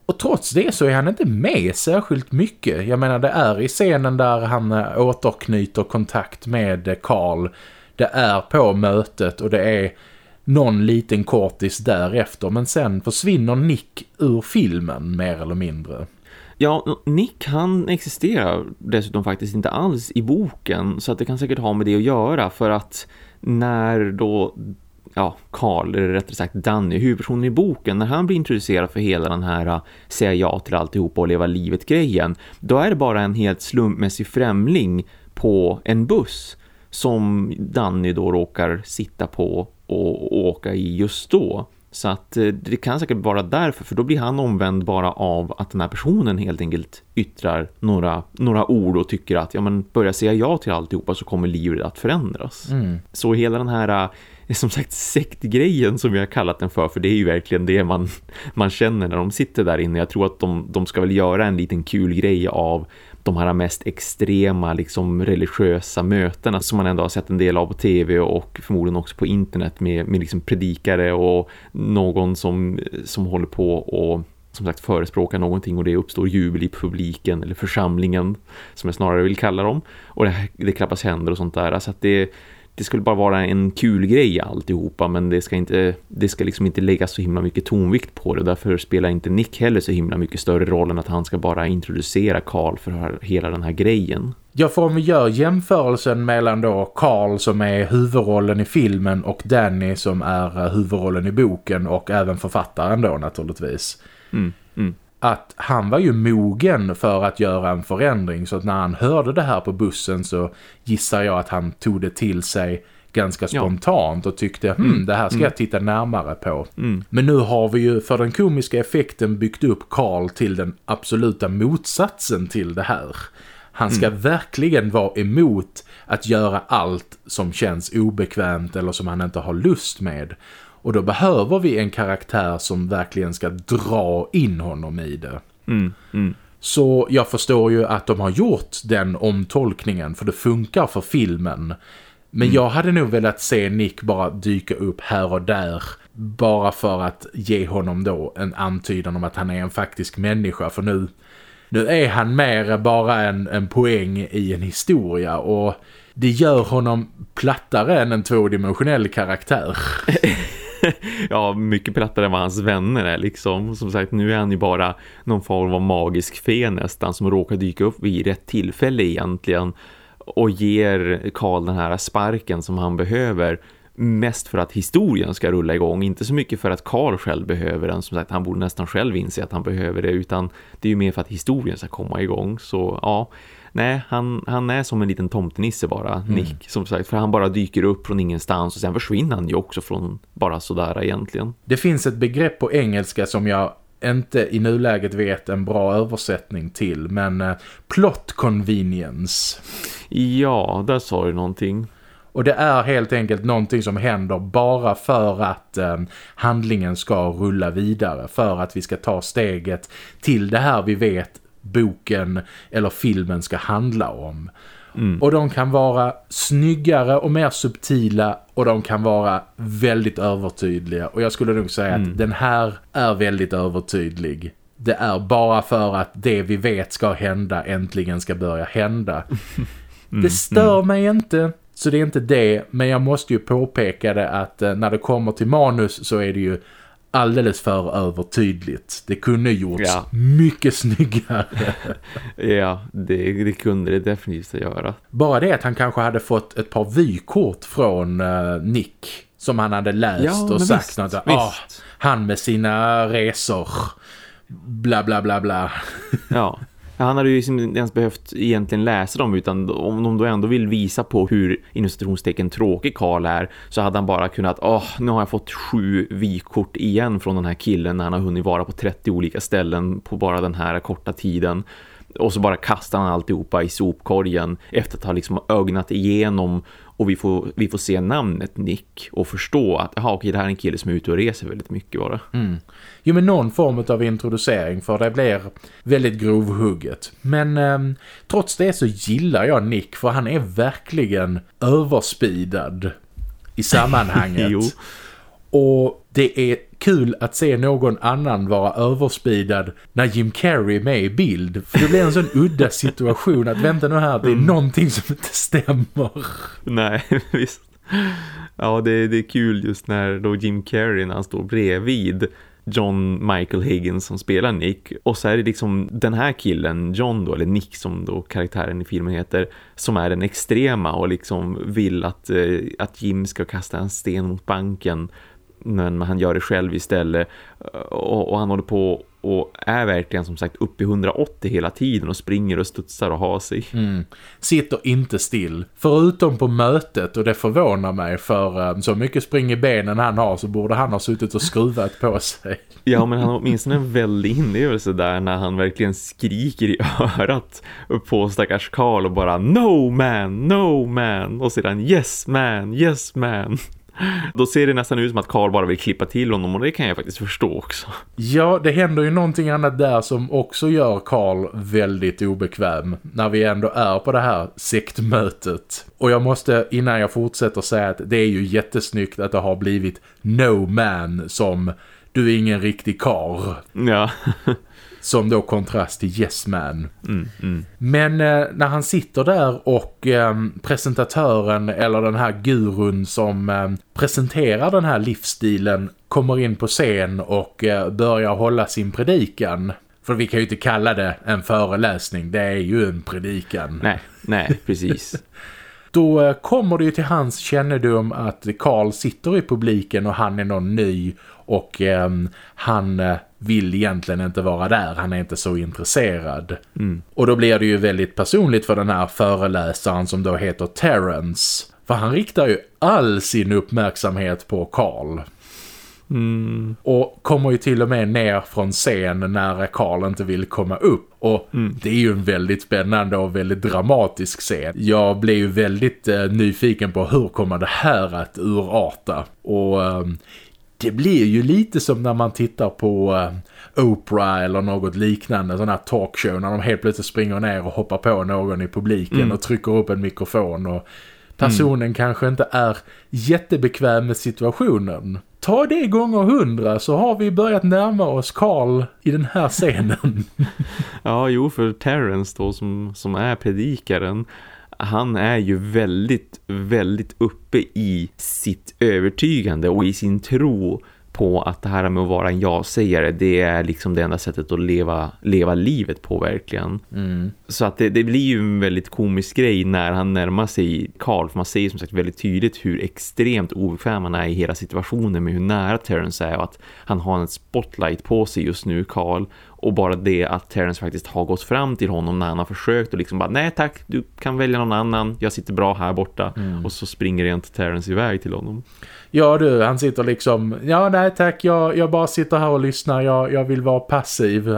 Och trots det så är han inte med särskilt mycket. Jag menar det är i scenen där han eh, återknyter kontakt med eh, Carl. Det är på mötet och det är någon liten kortis därefter. Men sen försvinner Nick ur filmen mer eller mindre. Ja, Nick han existerar dessutom faktiskt inte alls i boken så att det kan säkert ha med det att göra för att när då ja, Carl, eller rättare sagt Danny, huvudpersonen i boken, när han blir introducerad för hela den här äh, säga ja till alltihop och leva livet-grejen, då är det bara en helt slumpmässig främling på en buss som Danny då råkar sitta på och åka i just då. Så att äh, det kan säkert vara därför, för då blir han omvänd bara av att den här personen helt enkelt yttrar några, några ord och tycker att ja men börja säga ja till alltihopa så kommer livet att förändras. Mm. Så hela den här äh, som sagt sektgrejen som jag har kallat den för för det är ju verkligen det man, man känner när de sitter där inne. Jag tror att de, de ska väl göra en liten kul grej av de här mest extrema liksom religiösa mötena som man ändå har sett en del av på tv och förmodligen också på internet med, med liksom predikare och någon som, som håller på och som sagt förespråkar någonting och det uppstår jubel i publiken eller församlingen som jag snarare vill kalla dem och det, det klappas händer och sånt där så att det, det skulle bara vara en kul grej alltihopa men det ska inte det ska liksom inte lägga så himla mycket tonvikt på det därför spelar inte Nick heller så himla mycket större roll än att han ska bara introducera Carl för hela den här grejen. Ja, för om vi gör jämförelsen mellan då Carl som är huvudrollen i filmen och Danny som är huvudrollen i boken och även författaren då naturligtvis. Mm, mm att han var ju mogen för att göra en förändring så att när han hörde det här på bussen så gissar jag att han tog det till sig ganska spontant och tyckte hm, mm. det här ska mm. jag titta närmare på. Mm. Men nu har vi ju för den komiska effekten byggt upp Carl till den absoluta motsatsen till det här. Han ska mm. verkligen vara emot att göra allt som känns obekvämt eller som han inte har lust med. Och då behöver vi en karaktär som verkligen ska dra in honom i det. Mm, mm. Så jag förstår ju att de har gjort den omtolkningen för det funkar för filmen. Men mm. jag hade nog velat se Nick bara dyka upp här och där bara för att ge honom då en antydan om att han är en faktisk människa. För nu, nu är han mer bara en, en poäng i en historia och det gör honom plattare än en tvådimensionell karaktär. ja, mycket plattare än vad hans vänner är liksom. Som sagt, nu är han ju bara någon form av magisk fe nästan som råkar dyka upp vid rätt tillfälle egentligen och ger Karl den här sparken som han behöver mest för att historien ska rulla igång, inte så mycket för att Karl själv behöver den, som sagt han borde nästan själv inse att han behöver det, utan det är ju mer för att historien ska komma igång, så ja nej, han, han är som en liten tomtenisse bara, mm. Nick, som sagt, för han bara dyker upp från ingenstans och sen försvinner han ju också från bara sådär egentligen. Det finns ett begrepp på engelska som jag inte i nuläget vet en bra översättning till, men uh, plot convenience. Ja, där sa du någonting. Och det är helt enkelt någonting som händer bara för att eh, handlingen ska rulla vidare. För att vi ska ta steget till det här vi vet boken eller filmen ska handla om. Mm. Och de kan vara snyggare och mer subtila och de kan vara väldigt övertydliga. Och jag skulle nog säga mm. att den här är väldigt övertydlig. Det är bara för att det vi vet ska hända äntligen ska börja hända. Mm. Det stör mig inte. Så det är inte det, men jag måste ju påpeka det att eh, när det kommer till manus så är det ju alldeles för övertydligt. Det kunde gjorts ja. mycket snyggare. ja, det, det, kunde det definitivt göra. Bara det att han kanske hade fått ett par vykort från uh, Nick som han hade läst Ja, och sagt visst, något. visst. Ah, han med sina resor. Bla bla bla bla. Ja. Han hade ju liksom inte ens behövt egentligen läsa dem utan om de då ändå vill visa på hur illustrationstecken tråkig Karl är så hade han bara kunnat, åh nu har jag fått sju vykort igen från den här killen när han har hunnit vara på 30 olika ställen på bara den här korta tiden. Och så bara kastar han alltihopa i sopkorgen efter att ha liksom ögnat igenom och vi får, vi får se namnet Nick och förstå att aha, okej, det här är en kille som är ute och reser väldigt mycket bara. Mm. Jo men någon form av introducering för det blir väldigt grovhugget. Men ehm, trots det så gillar jag Nick för han är verkligen överspidad i sammanhanget. Och det är kul att se någon annan vara överspidad när Jim Carrey är med i bild. För det blir en sån udda situation att vänta nu här, det är någonting som inte stämmer. Nej, visst. Ja, det, det är kul just när då Jim Carrey när han står bredvid John Michael Higgins som spelar Nick och så är det liksom den här killen, John då, eller Nick som då karaktären i filmen heter, som är den extrema och liksom vill att, eh, att Jim ska kasta en sten mot banken men han gör det själv istället och, och han håller på och är verkligen som sagt uppe i 180 hela tiden och springer och studsar och har sig. Mm. Sitter inte still. Förutom på mötet och det förvånar mig för eh, så mycket spring i benen han har så borde han ha suttit och skruvat på sig. Ja, men han har åtminstone en väldig inlevelse där när han verkligen skriker i örat på stackars Karl och bara No man, no man och sedan Yes man, yes man. Då ser det nästan ut som att Karl bara vill klippa till honom och det kan jag faktiskt förstå också. Ja, det händer ju någonting annat där som också gör Karl väldigt obekväm när vi ändå är på det här sektmötet. Och jag måste innan jag fortsätter säga att det är ju jättesnyggt att det har blivit No Man som du är ingen riktig kar. Ja, Som då kontrast till Yes Man. mm, mm. Men eh, när han sitter där och eh, presentatören eller den här gurun som eh, presenterar den här livsstilen kommer in på scen och eh, börjar hålla sin predikan. För vi kan ju inte kalla det en föreläsning, det är ju en predikan. nej, nej, precis. Då eh, kommer det ju till hans kännedom att Karl sitter i publiken och han är någon ny och eh, han vill egentligen inte vara där, han är inte så intresserad. Mm. Och då blir det ju väldigt personligt för den här föreläsaren som då heter Terrence. För han riktar ju all sin uppmärksamhet på Karl. Mm. Och kommer ju till och med ner från scen när Karl inte vill komma upp. Och det är ju en väldigt spännande och väldigt dramatisk scen. Jag blev ju väldigt eh, nyfiken på hur kommer det här att urarta. Och eh, det blir ju lite som när man tittar på eh, Oprah eller något liknande. Sån här talkshow när de helt plötsligt springer ner och hoppar på någon i publiken och trycker upp en mikrofon och personen kanske inte är jättebekväm med situationen. Ta det gånger hundra så har vi börjat närma oss Karl i den här scenen. Ja, jo, för Terrence då som, som är predikaren han är ju väldigt, väldigt uppe i sitt övertygande och i sin tro på att det här med att vara en ja-sägare det är liksom det enda sättet att leva, leva livet på verkligen. Mm. Så att det, det blir ju en väldigt komisk grej när han närmar sig Carl för man ser ju som sagt väldigt tydligt hur extremt obekväm han är i hela situationen med hur nära Terrence är och att han har en spotlight på sig just nu Carl och bara det att Terrence faktiskt har gått fram till honom när han har försökt och liksom bara nej tack, du kan välja någon annan, jag sitter bra här borta och så springer rent Terrence iväg till honom. Ja du, han sitter liksom, ja nej tack, jag, jag bara sitter här och lyssnar, jag, jag vill vara passiv.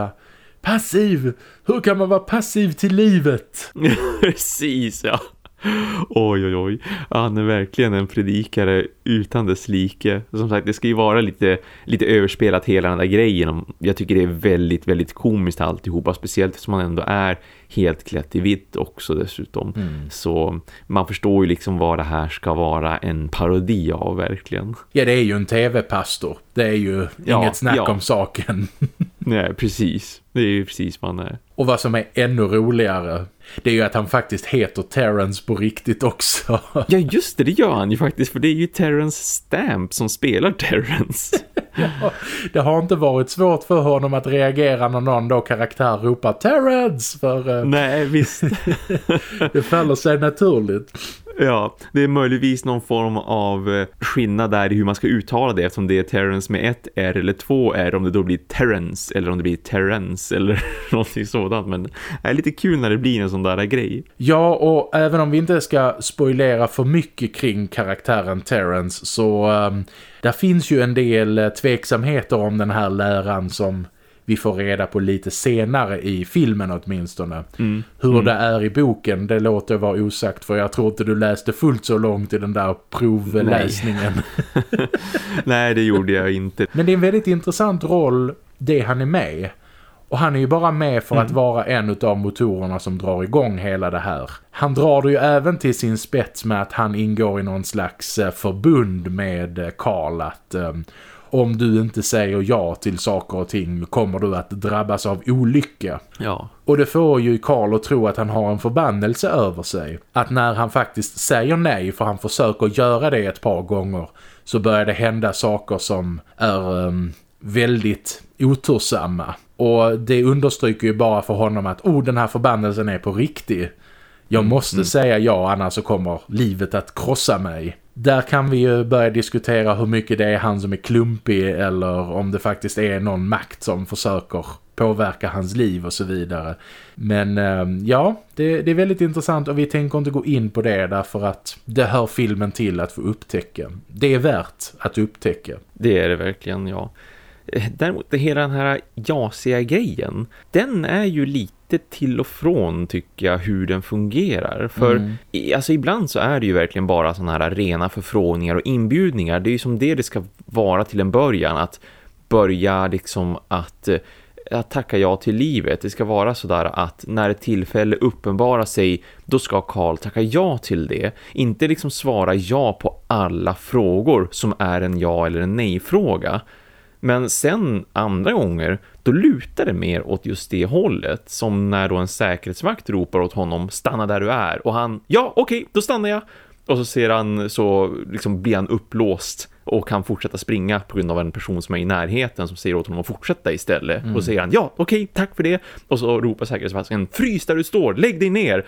Passiv? Hur kan man vara passiv till livet? Precis, ja. Oj, oj, oj. Han är verkligen en predikare utan dess like. Som sagt, det ska ju vara lite, lite överspelat hela den där grejen. Jag tycker det är väldigt, väldigt komiskt alltihopa. Speciellt eftersom han ändå är helt klätt i vitt också dessutom. Så man förstår ju liksom vad det här ska vara en parodi av verkligen. Ja, det är ju en tv-pastor. Det är ju Ja, inget snack ja. om saken. Nej, precis. Det är ju precis vad han är. Och vad som är ännu roligare, det är ju att han faktiskt heter Terrence på riktigt också. Ja, just det, det gör han ju faktiskt. För det är ju Terrence Stamp som spelar Terrence. det har inte varit svårt för honom att reagera när någon då karaktär ropar Terrence, för eh, Nej, visst. det faller sig naturligt. Ja, det är möjligtvis någon form av eh, skillnad där i hur man ska uttala det eftersom det är Terrence med ett R eller två R om det då blir Terrence eller om det blir Terrence eller någonting sådant men det är lite kul när det blir en sån där grej. Ja, och även om vi inte ska spoilera för mycket kring karaktären Terrence så um, där finns ju en del eh, tveksamheter om den här läran som vi får reda på lite senare i filmen åtminstone. Mm. Hur mm. det är i boken, det låter vara osagt för jag tror inte du läste fullt så långt i den där provläsningen. Nej, Nej det gjorde jag inte. Men det är en väldigt intressant roll det han är med. Och han är ju bara med för mm. att vara en av motorerna som drar igång hela det här. Han drar det ju även till sin spets med att han ingår i någon slags eh, förbund med Karl att um, om du inte säger ja till saker och ting kommer du att drabbas av olycka. Ja. Och det får ju Karl att tro att han har en förbannelse över sig. Att när han faktiskt säger nej, för han försöker göra det ett par gånger, så börjar det hända saker som är um, väldigt otursamma. Och det understryker ju bara för honom att oh, den här förbannelsen är på riktigt. Jag mm, måste mm. säga ja, annars så kommer livet att krossa mig. Där kan vi ju börja diskutera hur mycket det är han som är klumpig eller om det faktiskt är någon makt som försöker påverka hans liv och så vidare. Men ehm, ja, det, det, är väldigt intressant och vi tänker inte gå in på det därför att det hör filmen till att få upptäcka. Det är värt att upptäcka. Det är det verkligen, ja. Eh, däremot hela den här jasiga grejen, den är ju lite till och från tycker jag hur den fungerar. För mm. alltså ibland så är det ju verkligen bara sådana här rena förfrågningar och inbjudningar. Det är ju som det det ska vara till en början. Att börja liksom att, att tacka ja till livet. Det ska vara sådär att när ett tillfälle uppenbarar sig då ska Karl tacka ja till det. Inte liksom svara ja på alla frågor som är en ja eller en nej-fråga. Men sen andra gånger, då lutar det mer åt just det hållet. Som när då en säkerhetsvakt ropar åt honom, stanna där du är. Och han, ja okej, okay, då stannar jag. Och så ser han, så liksom blir han upplåst och kan fortsätta springa på grund av en person som är i närheten som säger åt honom att fortsätta istället. Mm. Och säger han, ja okej, okay, tack för det. Och så ropar säkerhetsvakten, frys där du står, lägg dig ner.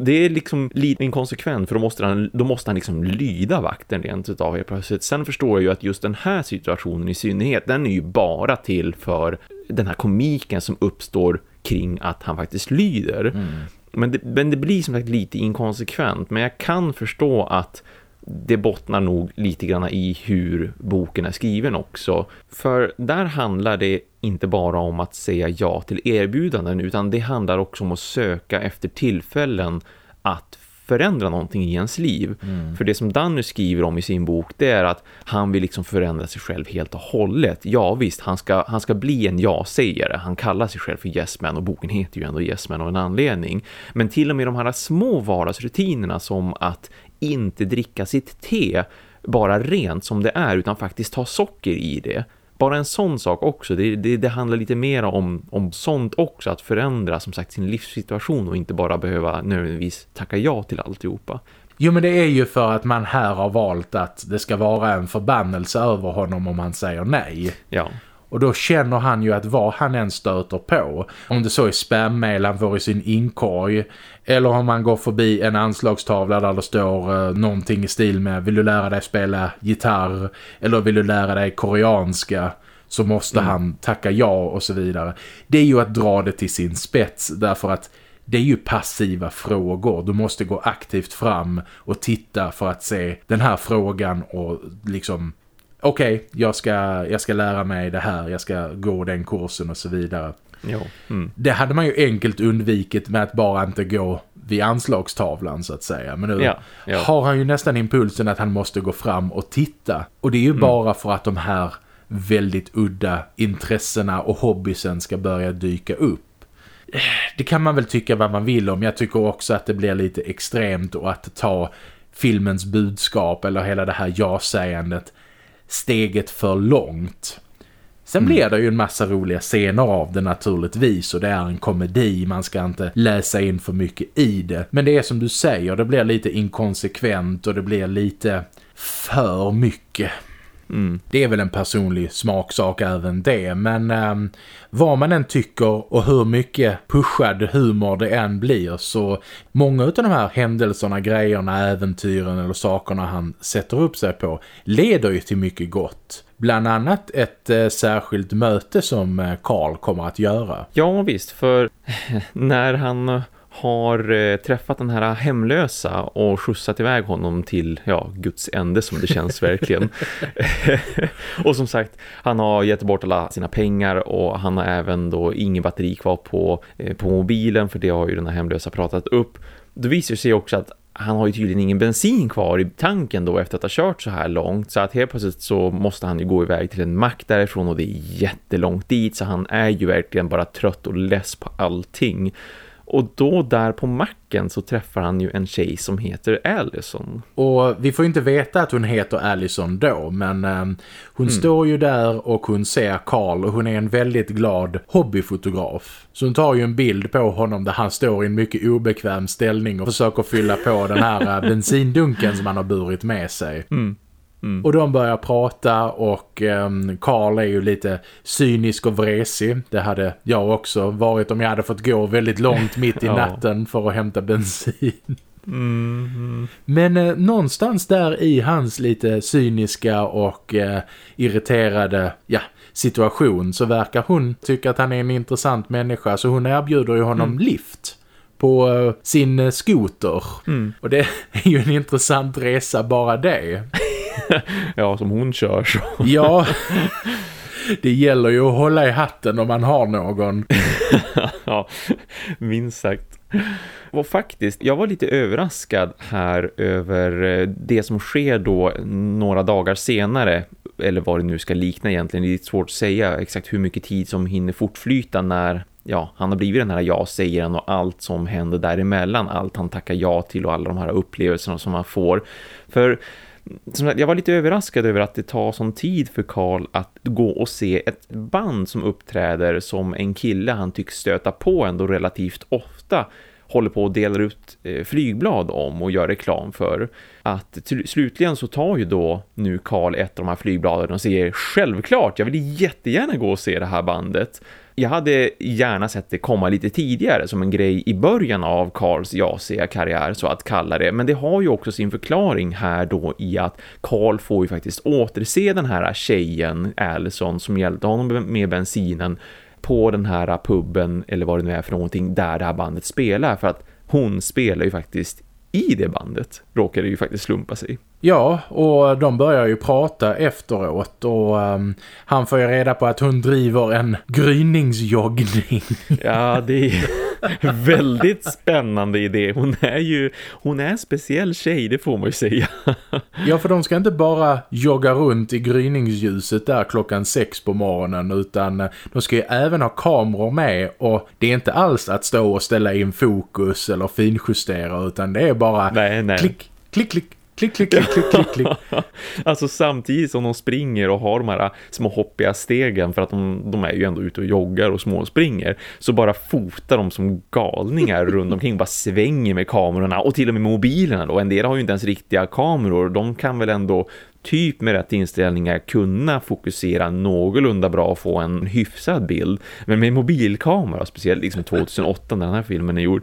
Det är liksom lite inkonsekvent för då måste han, då måste han liksom lyda vakten rent utav helt plötsligt. Sen förstår jag ju att just den här situationen i synnerhet, den är ju bara till för den här komiken som uppstår kring att han faktiskt lyder. Mm. Men, det, men det blir som sagt lite inkonsekvent. Men jag kan förstå att det bottnar nog lite grann i hur boken är skriven också. För där handlar det inte bara om att säga ja till erbjudanden utan det handlar också om att söka efter tillfällen att förändra någonting i ens liv. Mm. För det som Danny skriver om i sin bok det är att han vill liksom förändra sig själv helt och hållet. Ja visst, han ska, han ska bli en ja-sägare. Han kallar sig själv för Yes Man och boken heter ju ändå Yes Man av en anledning. Men till och med de här små vardagsrutinerna som att inte dricka sitt te bara rent som det är utan faktiskt ta socker i det. Bara en sån sak också, det, det, det, handlar lite mer om, om sånt också, att förändra som sagt sin livssituation och inte bara behöva nödvändigtvis tacka ja till alltihopa. Jo men det är ju för att man här har valt att det ska vara en förbannelse över honom om han säger nej. Ja. Och då känner han ju att vad han än stöter på, om det så är spammail han får i sin inkorg eller om man går förbi en anslagstavla där det står uh, någonting i stil med vill du lära dig spela gitarr eller vill du lära dig koreanska så måste mm. han tacka ja och så vidare. Det är ju att dra det till sin spets därför att det är ju passiva frågor. Du måste gå aktivt fram och titta för att se den här frågan och liksom okej, okay, jag, ska, jag ska lära mig det här, jag ska gå den kursen och så vidare. Mm. Det hade man ju enkelt undvikit med att bara inte gå vid anslagstavlan så att säga. Men nu ja, ja. har han ju nästan impulsen att han måste gå fram och titta. Och det är ju mm. bara för att de här väldigt udda intressena och hobbysen ska börja dyka upp. Det kan man väl tycka vad man vill om. Jag tycker också att det blir lite extremt och att ta filmens budskap eller hela det här ja-sägandet steget för långt. Sen mm. blir det ju en massa roliga scener av det naturligtvis och det är en komedi, man ska inte läsa in för mycket i det. Men det är som du säger, det blir lite inkonsekvent och det blir lite för mycket. Mm. Det är väl en personlig smaksak även det. Men eh, vad man än tycker och hur mycket pushad humor det än blir så många av de här händelserna, grejerna, äventyren eller sakerna han sätter upp sig på leder ju till mycket gott. Bland annat ett eh, särskilt möte som eh, kommer att göra. Ja visst, för när han eh, har eh, träffat den här hemlösa och skjutsat iväg honom till ja, Guds ände som det känns verkligen. och som sagt, han har gett bort alla sina pengar och han har även då ingen batteri kvar på, eh, på mobilen för det har ju den här hemlösa pratat upp. Då visar det sig också att han har ju tydligen ingen bensin kvar i tanken då efter att ha kört så här långt så att helt plötsligt så måste han ju gå iväg till en mack därifrån och det är jättelångt dit så han är ju verkligen bara trött och less på allting. Och då där på macken så träffar han ju en tjej som heter Allison. Och vi får inte veta att hon heter Allison då, men eh, hon mm. står ju där och hon ser Carl och hon är en väldigt glad hobbyfotograf. Så hon tar ju en bild på honom där han står i en mycket obekväm ställning och försöker fylla på den här eh, bensindunken som han har burit med sig. Mm. Mm. Och de börjar prata och Karl um, är ju lite cynisk och vresig. Det hade jag också varit om jag hade fått gå väldigt långt mitt i natten för att hämta bensin. Mm. Men eh, någonstans där i hans lite cyniska och eh, irriterade ja, situation så verkar hon tycka att han är en intressant människa så hon erbjuder ju honom mm. lift på uh, sin uh, skoter. Mm. Och det är ju en intressant resa bara det. ja, som hon kör så. ja, det gäller ju att hålla i hatten om man har någon. ja, minst sagt. Och faktiskt, jag var lite överraskad här över eh, det som sker då några dagar senare eller vad det nu ska likna egentligen. Det är svårt att säga exakt hur mycket tid som hinner fortflyta när ja, han har blivit den här ja-sägaren och allt som händer däremellan. Allt han tackar ja till och alla de här upplevelserna som han får. För jag var lite överraskad över att det tar sån tid för Karl att gå och se ett band som uppträder som en kille han tycks stöta på ändå relativt ofta håller på att dela ut eh, flygblad om och gör reklam för. Att slutligen så tar ju då nu Karl ett av de här flygbladen och säger självklart, jag vill jättegärna gå och se det här bandet jag hade gärna sett det komma lite tidigare som en grej i början av Karls jasiga karriär så att kalla det. Men det har ju också sin förklaring här då i att Karl får ju faktiskt återse den här tjejen Allison som hjälpte honom med bensinen på den här puben eller vad det nu är för någonting där det här bandet spelar för att hon spelar ju faktiskt i det bandet råkar det ju faktiskt slumpa sig. Ja, och de börjar ju prata efteråt och um, han får ju reda på att hon driver en gryningsjoggning. Ja, det är väldigt spännande idé. Hon är ju hon är en speciell tjej, det får man ju säga. ja, för de ska inte bara jogga runt i gryningsljuset där klockan sex på morgonen utan eh, de ska ju även ha kameror med och det är inte alls att stå och ställa in fokus eller finjustera utan det är bara nej, nej. klick, klick, klick, Klick, klick, klick, klick, klick, klick. alltså samtidigt som de springer och har de här små hoppiga stegen för att de, de är ju ändå ute och joggar och småspringer så bara fotar de som galningar runt omkring, bara svänger med kamerorna och till och med mobilerna då. En del har ju inte ens riktiga kameror, de kan väl ändå typ med rätt inställningar kunna fokusera någorlunda bra och få en hyfsad bild. Men med mobilkamera, speciellt liksom 2008 när den här filmen är gjord,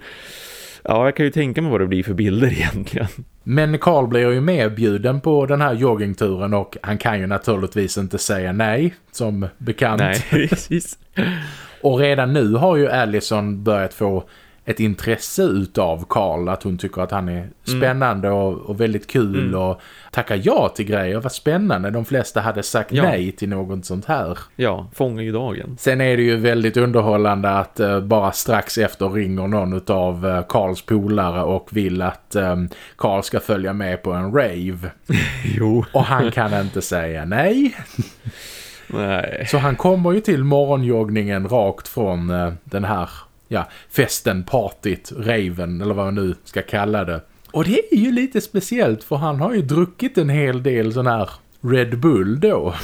Ja, jag kan ju tänka mig vad det blir för bilder egentligen. Men Carl blir ju medbjuden på den här joggingturen och han kan ju naturligtvis inte säga nej, som bekant. Nej, precis. och redan nu har ju Allison börjat få ett intresse utav Karl att hon tycker att han är mm. spännande mm. och, och, väldigt kul mm. och tackar ja till grejer. Vad spännande. De flesta hade sagt ja. nej till något sånt här. Ja, fångar ju dagen. Sen är det ju väldigt underhållande att uh, bara strax efter ringer någon av uh, Karls polare och vill att um, Karl ska följa med på en rave. jo. Och han kan inte säga nej. Nej. Så han kommer ju till morgonjoggningen rakt från uh, den här ja, festen, partyt, raven eller vad man nu ska kalla det. Och det är ju lite speciellt för han har ju druckit en hel del sån här Red Bull då.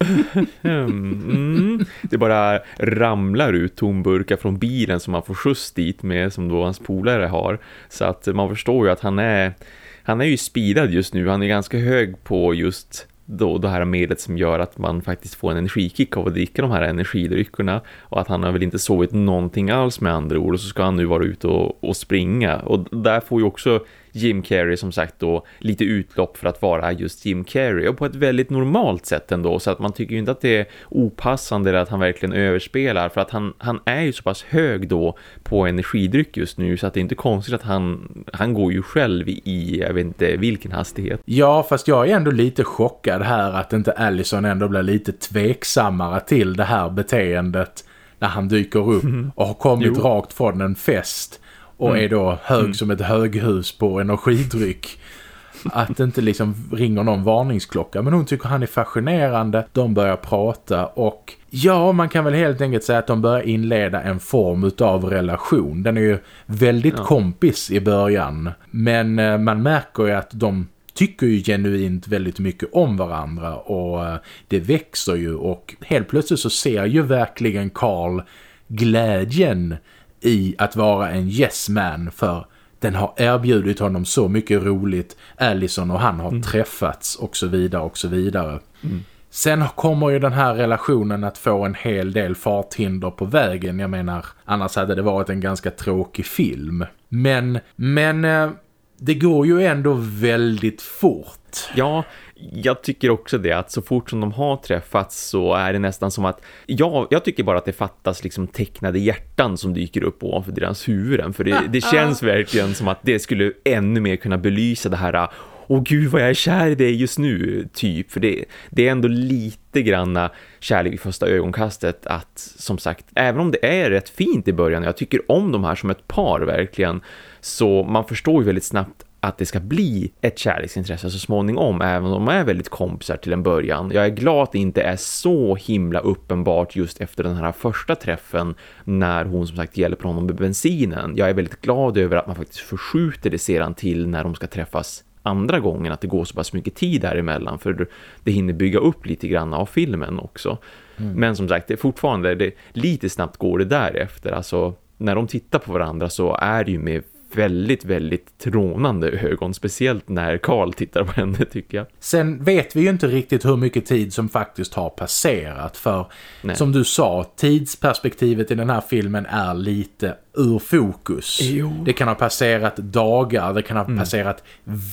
mm. Det bara ramlar ut tomburkar från bilen som han får skjuts dit med som då hans polare har. Så att man förstår ju att han är han är ju speedad just nu. Han är ganska hög på just då, det här medlet som gör att man faktiskt får en energikick av att dricka de här energidryckerna och att han har väl inte sovit någonting alls med andra ord och så ska han nu vara ute och, och springa. Och där får ju också Jim Carrey som sagt då lite utlopp för att vara just Jim Carrey. Och på ett väldigt normalt sätt ändå så att man tycker ju inte att det är opassande eller att han verkligen överspelar för att han, han är ju så pass hög då på energidryck just nu så att det är inte konstigt att han, han går ju själv i, jag vet inte vilken hastighet. Ja, fast jag är ändå lite chockad här att inte Allison ändå blir lite tveksammare till det här beteendet när han dyker upp och har kommit rakt från en fest och mm. är då hög mm. som ett höghus på energidryck. Att det inte liksom ringer någon varningsklocka. Men hon tycker han är fascinerande. De börjar prata och ja, man kan väl helt enkelt säga att de börjar inleda en form av relation. Den är ju väldigt ja. kompis i början. Men eh, man märker ju att de tycker ju genuint väldigt mycket om varandra och eh, det växer ju och helt plötsligt så ser ju verkligen Carl glädjen i att vara en yes man för den har erbjudit honom så mycket roligt. Allison och han har mm. träffats och så vidare och så vidare. Mm. Sen kommer ju den här relationen att få en hel del farthinder på vägen. Jag menar, annars hade det varit en ganska tråkig film. Men, men eh, det går ju ändå väldigt fort. Ja, jag tycker också det att så fort som de har träffats så är det nästan som att ja, jag tycker bara att det fattas liksom tecknade hjärtan som dyker upp ovanför deras huvuden för det, det känns verkligen som att det skulle ännu mer kunna belysa det här åh gud vad jag är kär i dig just nu typ för det, det är ändå lite granna kärlek i första ögonkastet att som sagt, även om det är rätt fint i början jag tycker om de här som ett par verkligen så man förstår ju väldigt snabbt att det ska bli ett kärleksintresse så småningom även om de är väldigt kompisar till en början. Jag är glad att det inte är så himla uppenbart just efter den här första träffen när hon som sagt hjälper honom med bensinen. Jag är väldigt glad över att man faktiskt förskjuter det sedan till när de ska träffas andra gången att det går så pass mycket tid däremellan för det hinner bygga upp lite grann av filmen också. Mm. Men som sagt, det är fortfarande det, lite snabbt går det därefter. Alltså när de tittar på varandra så är det ju med väldigt, väldigt trånande ögon. Speciellt när Karl tittar på henne tycker jag. Sen vet vi ju inte riktigt hur mycket tid som faktiskt har passerat. För Nej. som du sa, tidsperspektivet i den här filmen är lite ur fokus. Jo. Det kan ha passerat dagar, det kan ha mm. passerat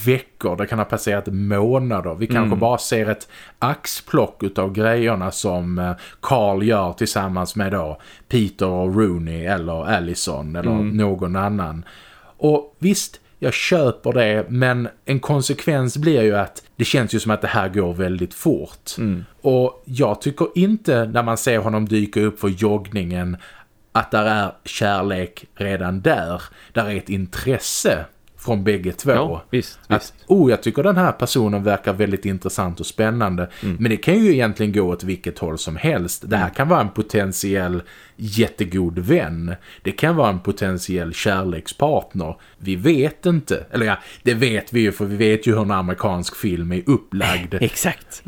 veckor, det kan ha passerat månader. Vi kanske mm. bara ser ett axplock av grejerna som eh, Carl gör tillsammans med då Peter och Rooney eller Allison eller mm. någon annan. Och visst, jag köper det men en konsekvens blir ju att det känns ju som att det här går väldigt fort. Mm. Och jag tycker inte när man ser honom dyka upp för joggningen att där är kärlek redan där. Där är ett intresse från bägge två. Ja, visst, att, visst. Oh, jag tycker den här personen verkar väldigt intressant och spännande. Mm. Men det kan ju egentligen gå åt vilket håll som helst. Det här mm. kan vara en potentiell jättegod vän. Det kan vara en potentiell kärlekspartner. Vi vet inte. Eller ja, det vet vi ju för vi vet ju hur en amerikansk film är upplagd. Exakt.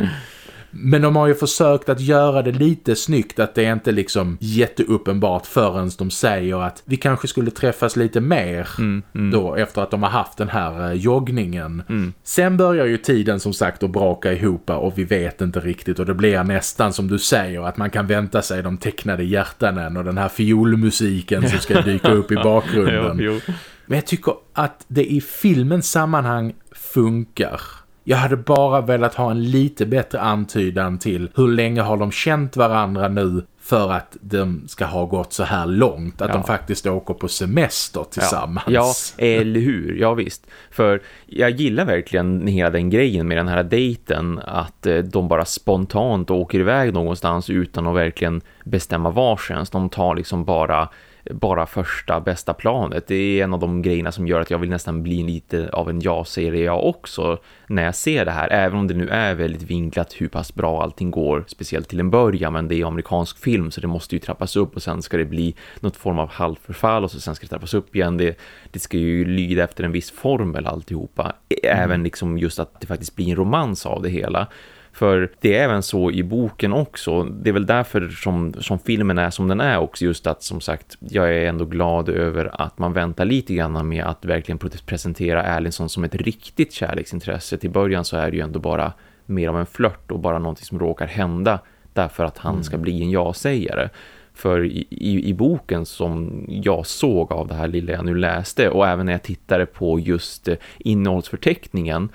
Men de har ju försökt att göra det lite snyggt att det är inte liksom jätteuppenbart förrän de säger att vi kanske skulle träffas lite mer mm, mm. då efter att de har haft den här eh, joggningen. Mm. Sen börjar ju tiden som sagt att braka ihop och vi vet inte riktigt och det blir nästan som du säger att man kan vänta sig de tecknade hjärtanen och den här fiolmusiken som ska dyka upp i bakgrunden. jo, jo. Men jag tycker att det i filmens sammanhang funkar. Jag hade bara velat ha en lite bättre antydan till hur länge har de känt varandra nu för att de ska ha gått så här långt. Att ja. de faktiskt åker på semester tillsammans. Ja, ja, eller hur? Ja visst. För jag gillar verkligen hela den grejen med den här dejten. Att eh, de bara spontant åker iväg någonstans utan att verkligen bestämma varsin. De tar liksom bara bara första bästa planet. Det är en av de grejerna som gör att jag vill nästan bli lite av en ja-serie jag också när jag ser det här. Även om det nu är väldigt vinklat hur pass bra allting går, speciellt till en början. Men det är amerikansk film så det måste ju trappas upp och sen ska det bli något form av halvförfall och så sen ska det trappas upp igen. Det, det ska ju lyda efter en viss formel alltihopa. Även liksom just att det faktiskt blir en romans av det hela. För det är även så i boken också. Det är väl därför som, som filmen är som den är också. Just att som sagt, jag är ändå glad över att man väntar lite grann med att verkligen presentera Erlinson som ett riktigt kärleksintresse. Till början så är det ju ändå bara mer av en flört och bara någonting som råkar hända därför att han ska bli en ja-sägare. För i, i, i, boken som jag såg av det här lilla jag nu läste och även när jag tittade på just eh, innehållsförteckningen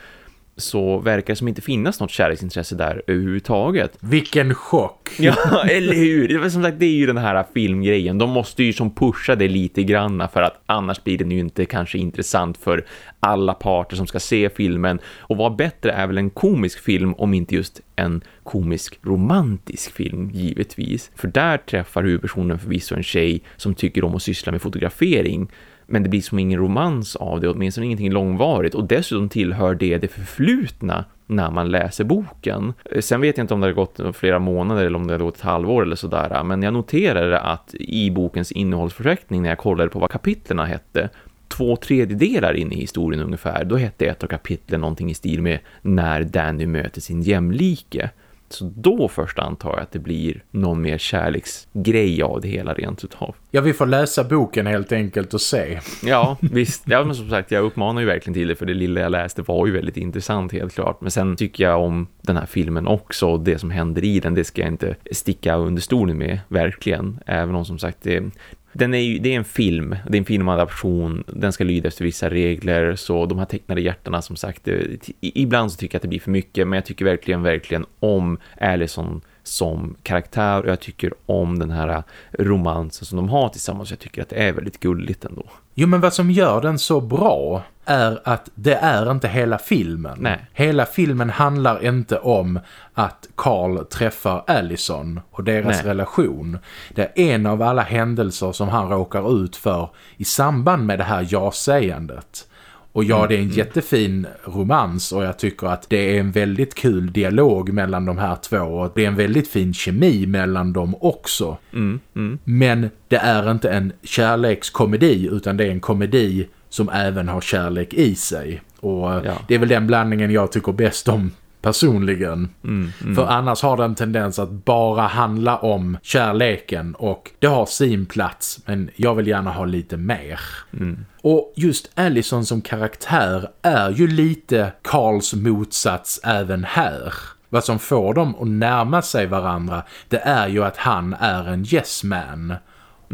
så verkar det som inte finnas något kärleksintresse där överhuvudtaget. Vilken chock! Ja, eller hur? Det, som sagt, det är ju den här filmgrejen. De måste ju som pusha det lite granna för att annars blir den ju inte kanske intressant för alla parter som ska se filmen. Och vad bättre är väl en komisk film om inte just en komisk romantisk film, givetvis. För där träffar huvudpersonen förvisso en tjej som tycker om att syssla med fotografering- men det blir som ingen romans av det, åtminstone ingenting långvarigt. Och dessutom tillhör det det förflutna när man läser boken. Eh, sen vet jag inte om det har gått flera månader eller om det har gått ett halvår eller sådär. Men jag noterade att i bokens innehållsförteckning när jag kollade på vad kapitlerna hette två tredjedelar in i historien ungefär, då hette ett av kapitlen någonting i stil med när Danny möter sin jämlike. Så då först antar jag att det blir någon mer kärleksgrej av det hela rent utav. Ja, vi får läsa boken helt enkelt och se. Ja, visst. Ja, men som sagt, jag uppmanar ju verkligen till det för det lilla jag läste var ju väldigt intressant helt klart. Men sen tycker jag om den här filmen också och det som händer i den, det ska jag inte sticka under stolen med, verkligen. Även om som sagt, det, den är ju, det är en film, det är en filmadaption, den ska lyda efter vissa regler så de här tecknade hjärtarna som sagt, det, ibland så tycker jag att det blir för mycket men jag tycker verkligen, verkligen om Allison som karaktär och jag tycker om den här romansen som de har tillsammans. Jag tycker att det är väldigt gulligt ändå. Jo men vad som gör den så bra är att det är inte hela filmen. Nej. Hela filmen handlar inte om att Carl träffar Allison och deras Nej. relation. Det är en av alla händelser som han råkar ut för i samband med det här ja-sägandet. Och ja, det är en mm. jättefin romans och jag tycker att det är en väldigt kul dialog mellan de här två och det är en väldigt fin kemi mellan dem också. Mm, mm. Men det är inte en kärlekskomedi utan det är en komedi som även har kärlek i sig. Och ja. det är väl den blandningen jag tycker bäst om personligen. Mm, mm. För annars har det en tendens att bara handla om kärleken och det har sin plats men jag vill gärna ha lite mer. Mm. Och just Allison som karaktär är ju lite Carls motsats även här. Vad som får dem att närma sig varandra det är ju att han är en yes man.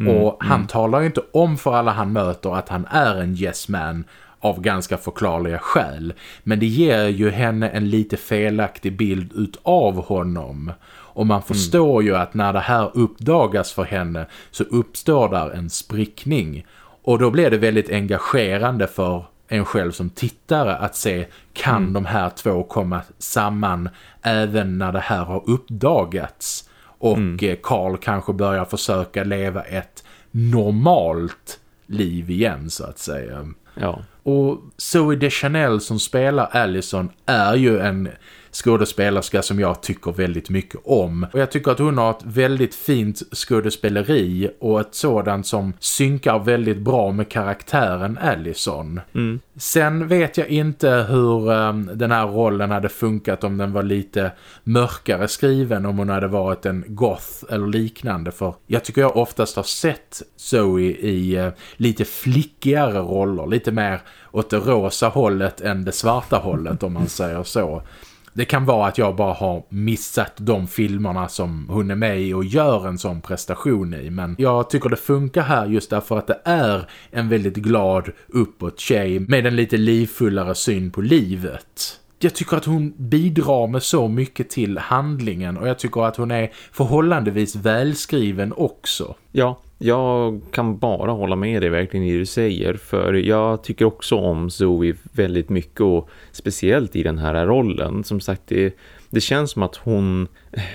Mm, och han mm. talar ju inte om för alla han möter att han är en yes man av ganska förklarliga skäl. Men det ger ju henne en lite felaktig bild utav honom. Och man förstår mm. ju att när det här uppdagas för henne så uppstår där en sprickning. Och då blir det väldigt engagerande för en själv som tittare att se kan mm. de här två komma samman även när det här har uppdagats. Och mm. Eh, Carl kanske börjar försöka leva ett normalt liv igen så att säga. Ja. Och Zoe Deschanel som spelar Allison är ju en skådespelerska som jag tycker väldigt mycket om. Och jag tycker att hon har ett väldigt fint skådespeleri och ett sådant som synkar väldigt bra med karaktären Allison. Mm. Sen vet jag inte hur um, den här rollen hade funkat om den var lite mörkare skriven om hon hade varit en goth eller liknande för jag tycker jag oftast har sett Zoe i uh, lite flickigare roller, lite mer åt det rosa hållet än det svarta hållet om man säger så. Det kan vara att jag bara har missat de filmerna som hon är med i och gör en sån prestation i. Men jag tycker det funkar här just därför att det är en väldigt glad uppåt tjej med en lite livfullare syn på livet. Jag tycker att hon bidrar med så mycket till handlingen och jag tycker att hon är förhållandevis välskriven också. Ja, jag kan bara hålla med dig verkligen i det du säger för jag tycker också om Zoe väldigt mycket och speciellt i den här rollen. Som sagt, det, det känns som att hon,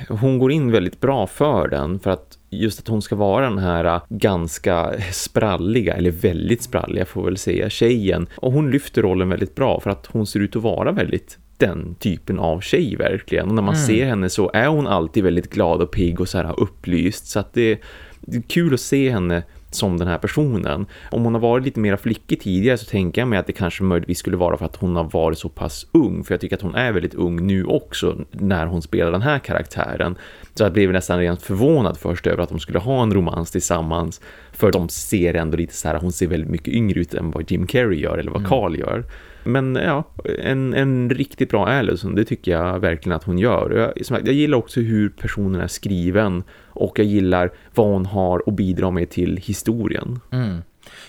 hon går in väldigt bra för den för att just att hon ska vara den här ganska spralliga eller väldigt spralliga får väl säga tjejen och hon lyfter rollen väldigt bra för att hon ser ut att vara väldigt den typen av tjej verkligen. Och när man mm. ser henne så är hon alltid väldigt glad och pigg och så här upplyst. Så att det, det är kul att se henne som den här personen. Om hon har varit lite mer flickig tidigare så tänker jag mig att det kanske möjligtvis skulle vara för att hon har varit så pass ung. För jag tycker att hon är väldigt ung nu också när hon spelar den här karaktären. Så jag blev nästan rent förvånad först över att de skulle ha en romans tillsammans. För de ser ändå lite så här, hon ser väldigt mycket yngre ut än vad Jim Carrey gör eller vad mm. Carl gör. Men ja, en, en riktigt bra Allison, det tycker jag verkligen att hon gör. Jag, jag gillar också hur personen är skriven och jag gillar vad hon har att bidra med till historien. Mm.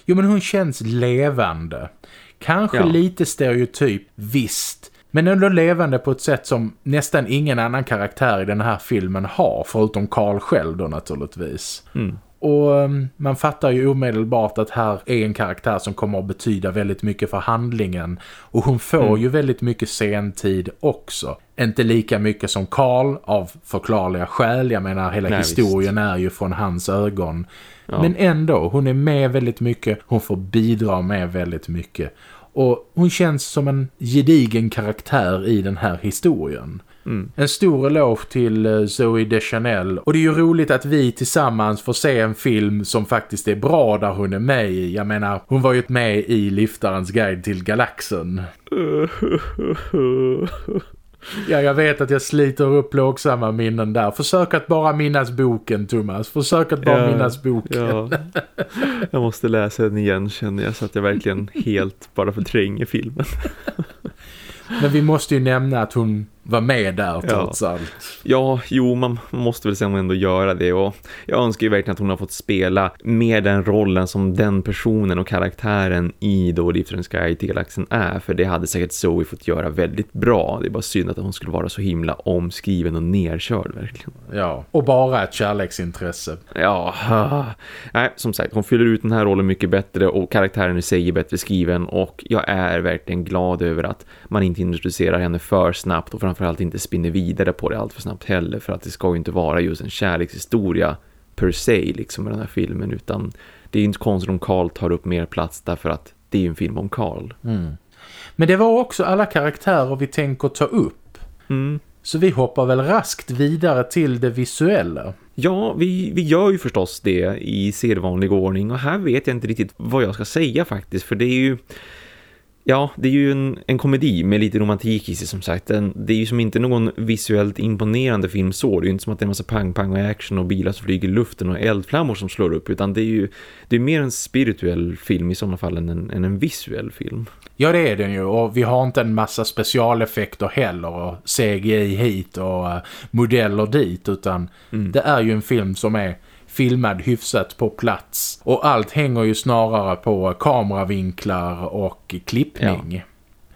Jo men hon känns levande. Kanske Ja. lite stereotyp, visst. Men ändå levande på ett sätt som nästan ingen annan karaktär i den här filmen har. Förutom Carl själv då naturligtvis. Mm. Och um, man fattar ju omedelbart att här är en karaktär som kommer att betyda väldigt mycket för handlingen. Och hon får Mm. ju väldigt mycket sentid också. Inte lika mycket som Carl av förklarliga skäl. Jag menar hela Nej, historien är ju från hans ögon. Ja. Men ändå, hon är med väldigt mycket. Hon får bidra med väldigt mycket. Och hon känns som en gedigen karaktär i den här historien. Mm. En stor eloge till eh, Zoe Deschanel. Och det är ju roligt att vi tillsammans får se en film som faktiskt är bra där hon är med i. Jag menar, hon var ju med i Liftarens guide till galaxen. Ja, jag vet att jag sliter upp plågsamma minnen där. Försök att bara minnas boken, Thomas. Försök att bara Ja, minnas boken. Ja. Jag måste läsa den igen känner jag så att jag verkligen helt bara förtränger filmen. Men vi måste ju nämna att hon var med där Ja. trots allt. Ja, jo, man måste väl ändå göra det och jag önskar ju verkligen att hon har fått spela med den rollen som den personen och karaktären i då Liftarens guide till galaxen är, för det hade säkert Zoe fått göra väldigt bra. Det är bara synd att hon skulle vara så himla omskriven och nerkörd verkligen. Ja, och bara ett kärleksintresse. Ja, nej, som sagt, hon fyller ut den här rollen mycket bättre och karaktären i sig är bättre skriven och jag är verkligen glad över att man inte introducerar henne för snabbt och framförallt inte spinner vidare på det allt för snabbt heller för att det ska ju inte vara just en kärlekshistoria per se liksom med den här filmen utan det är ju inte konstigt om Carl tar upp mer plats därför att det är ju en film om Carl. Mm. Men det var också alla karaktärer vi tänker ta upp. Mm. Så vi hoppar väl raskt vidare till det visuella. Ja, vi, vi gör ju förstås det i sedvanlig ordning och här vet jag inte riktigt vad jag ska säga faktiskt för det är ju Ja, det är ju en, en komedi med lite romantik i sig som sagt. Den, det är ju som inte någon visuellt imponerande film så. Det är ju inte som att det är en massa pang-pang och action och bilar som flyger i luften och eldflammor som slår upp. Utan det är ju det är mer en spirituell film i sådana fall än en, än en visuell film. Ja, det är den ju. Och vi har inte en massa specialeffekter heller. Och CGI hit och eh, modeller dit. Utan Mm. det är ju en film som är filmad hyfsat på plats. Och allt hänger ju snarare på kameravinklar och klippning.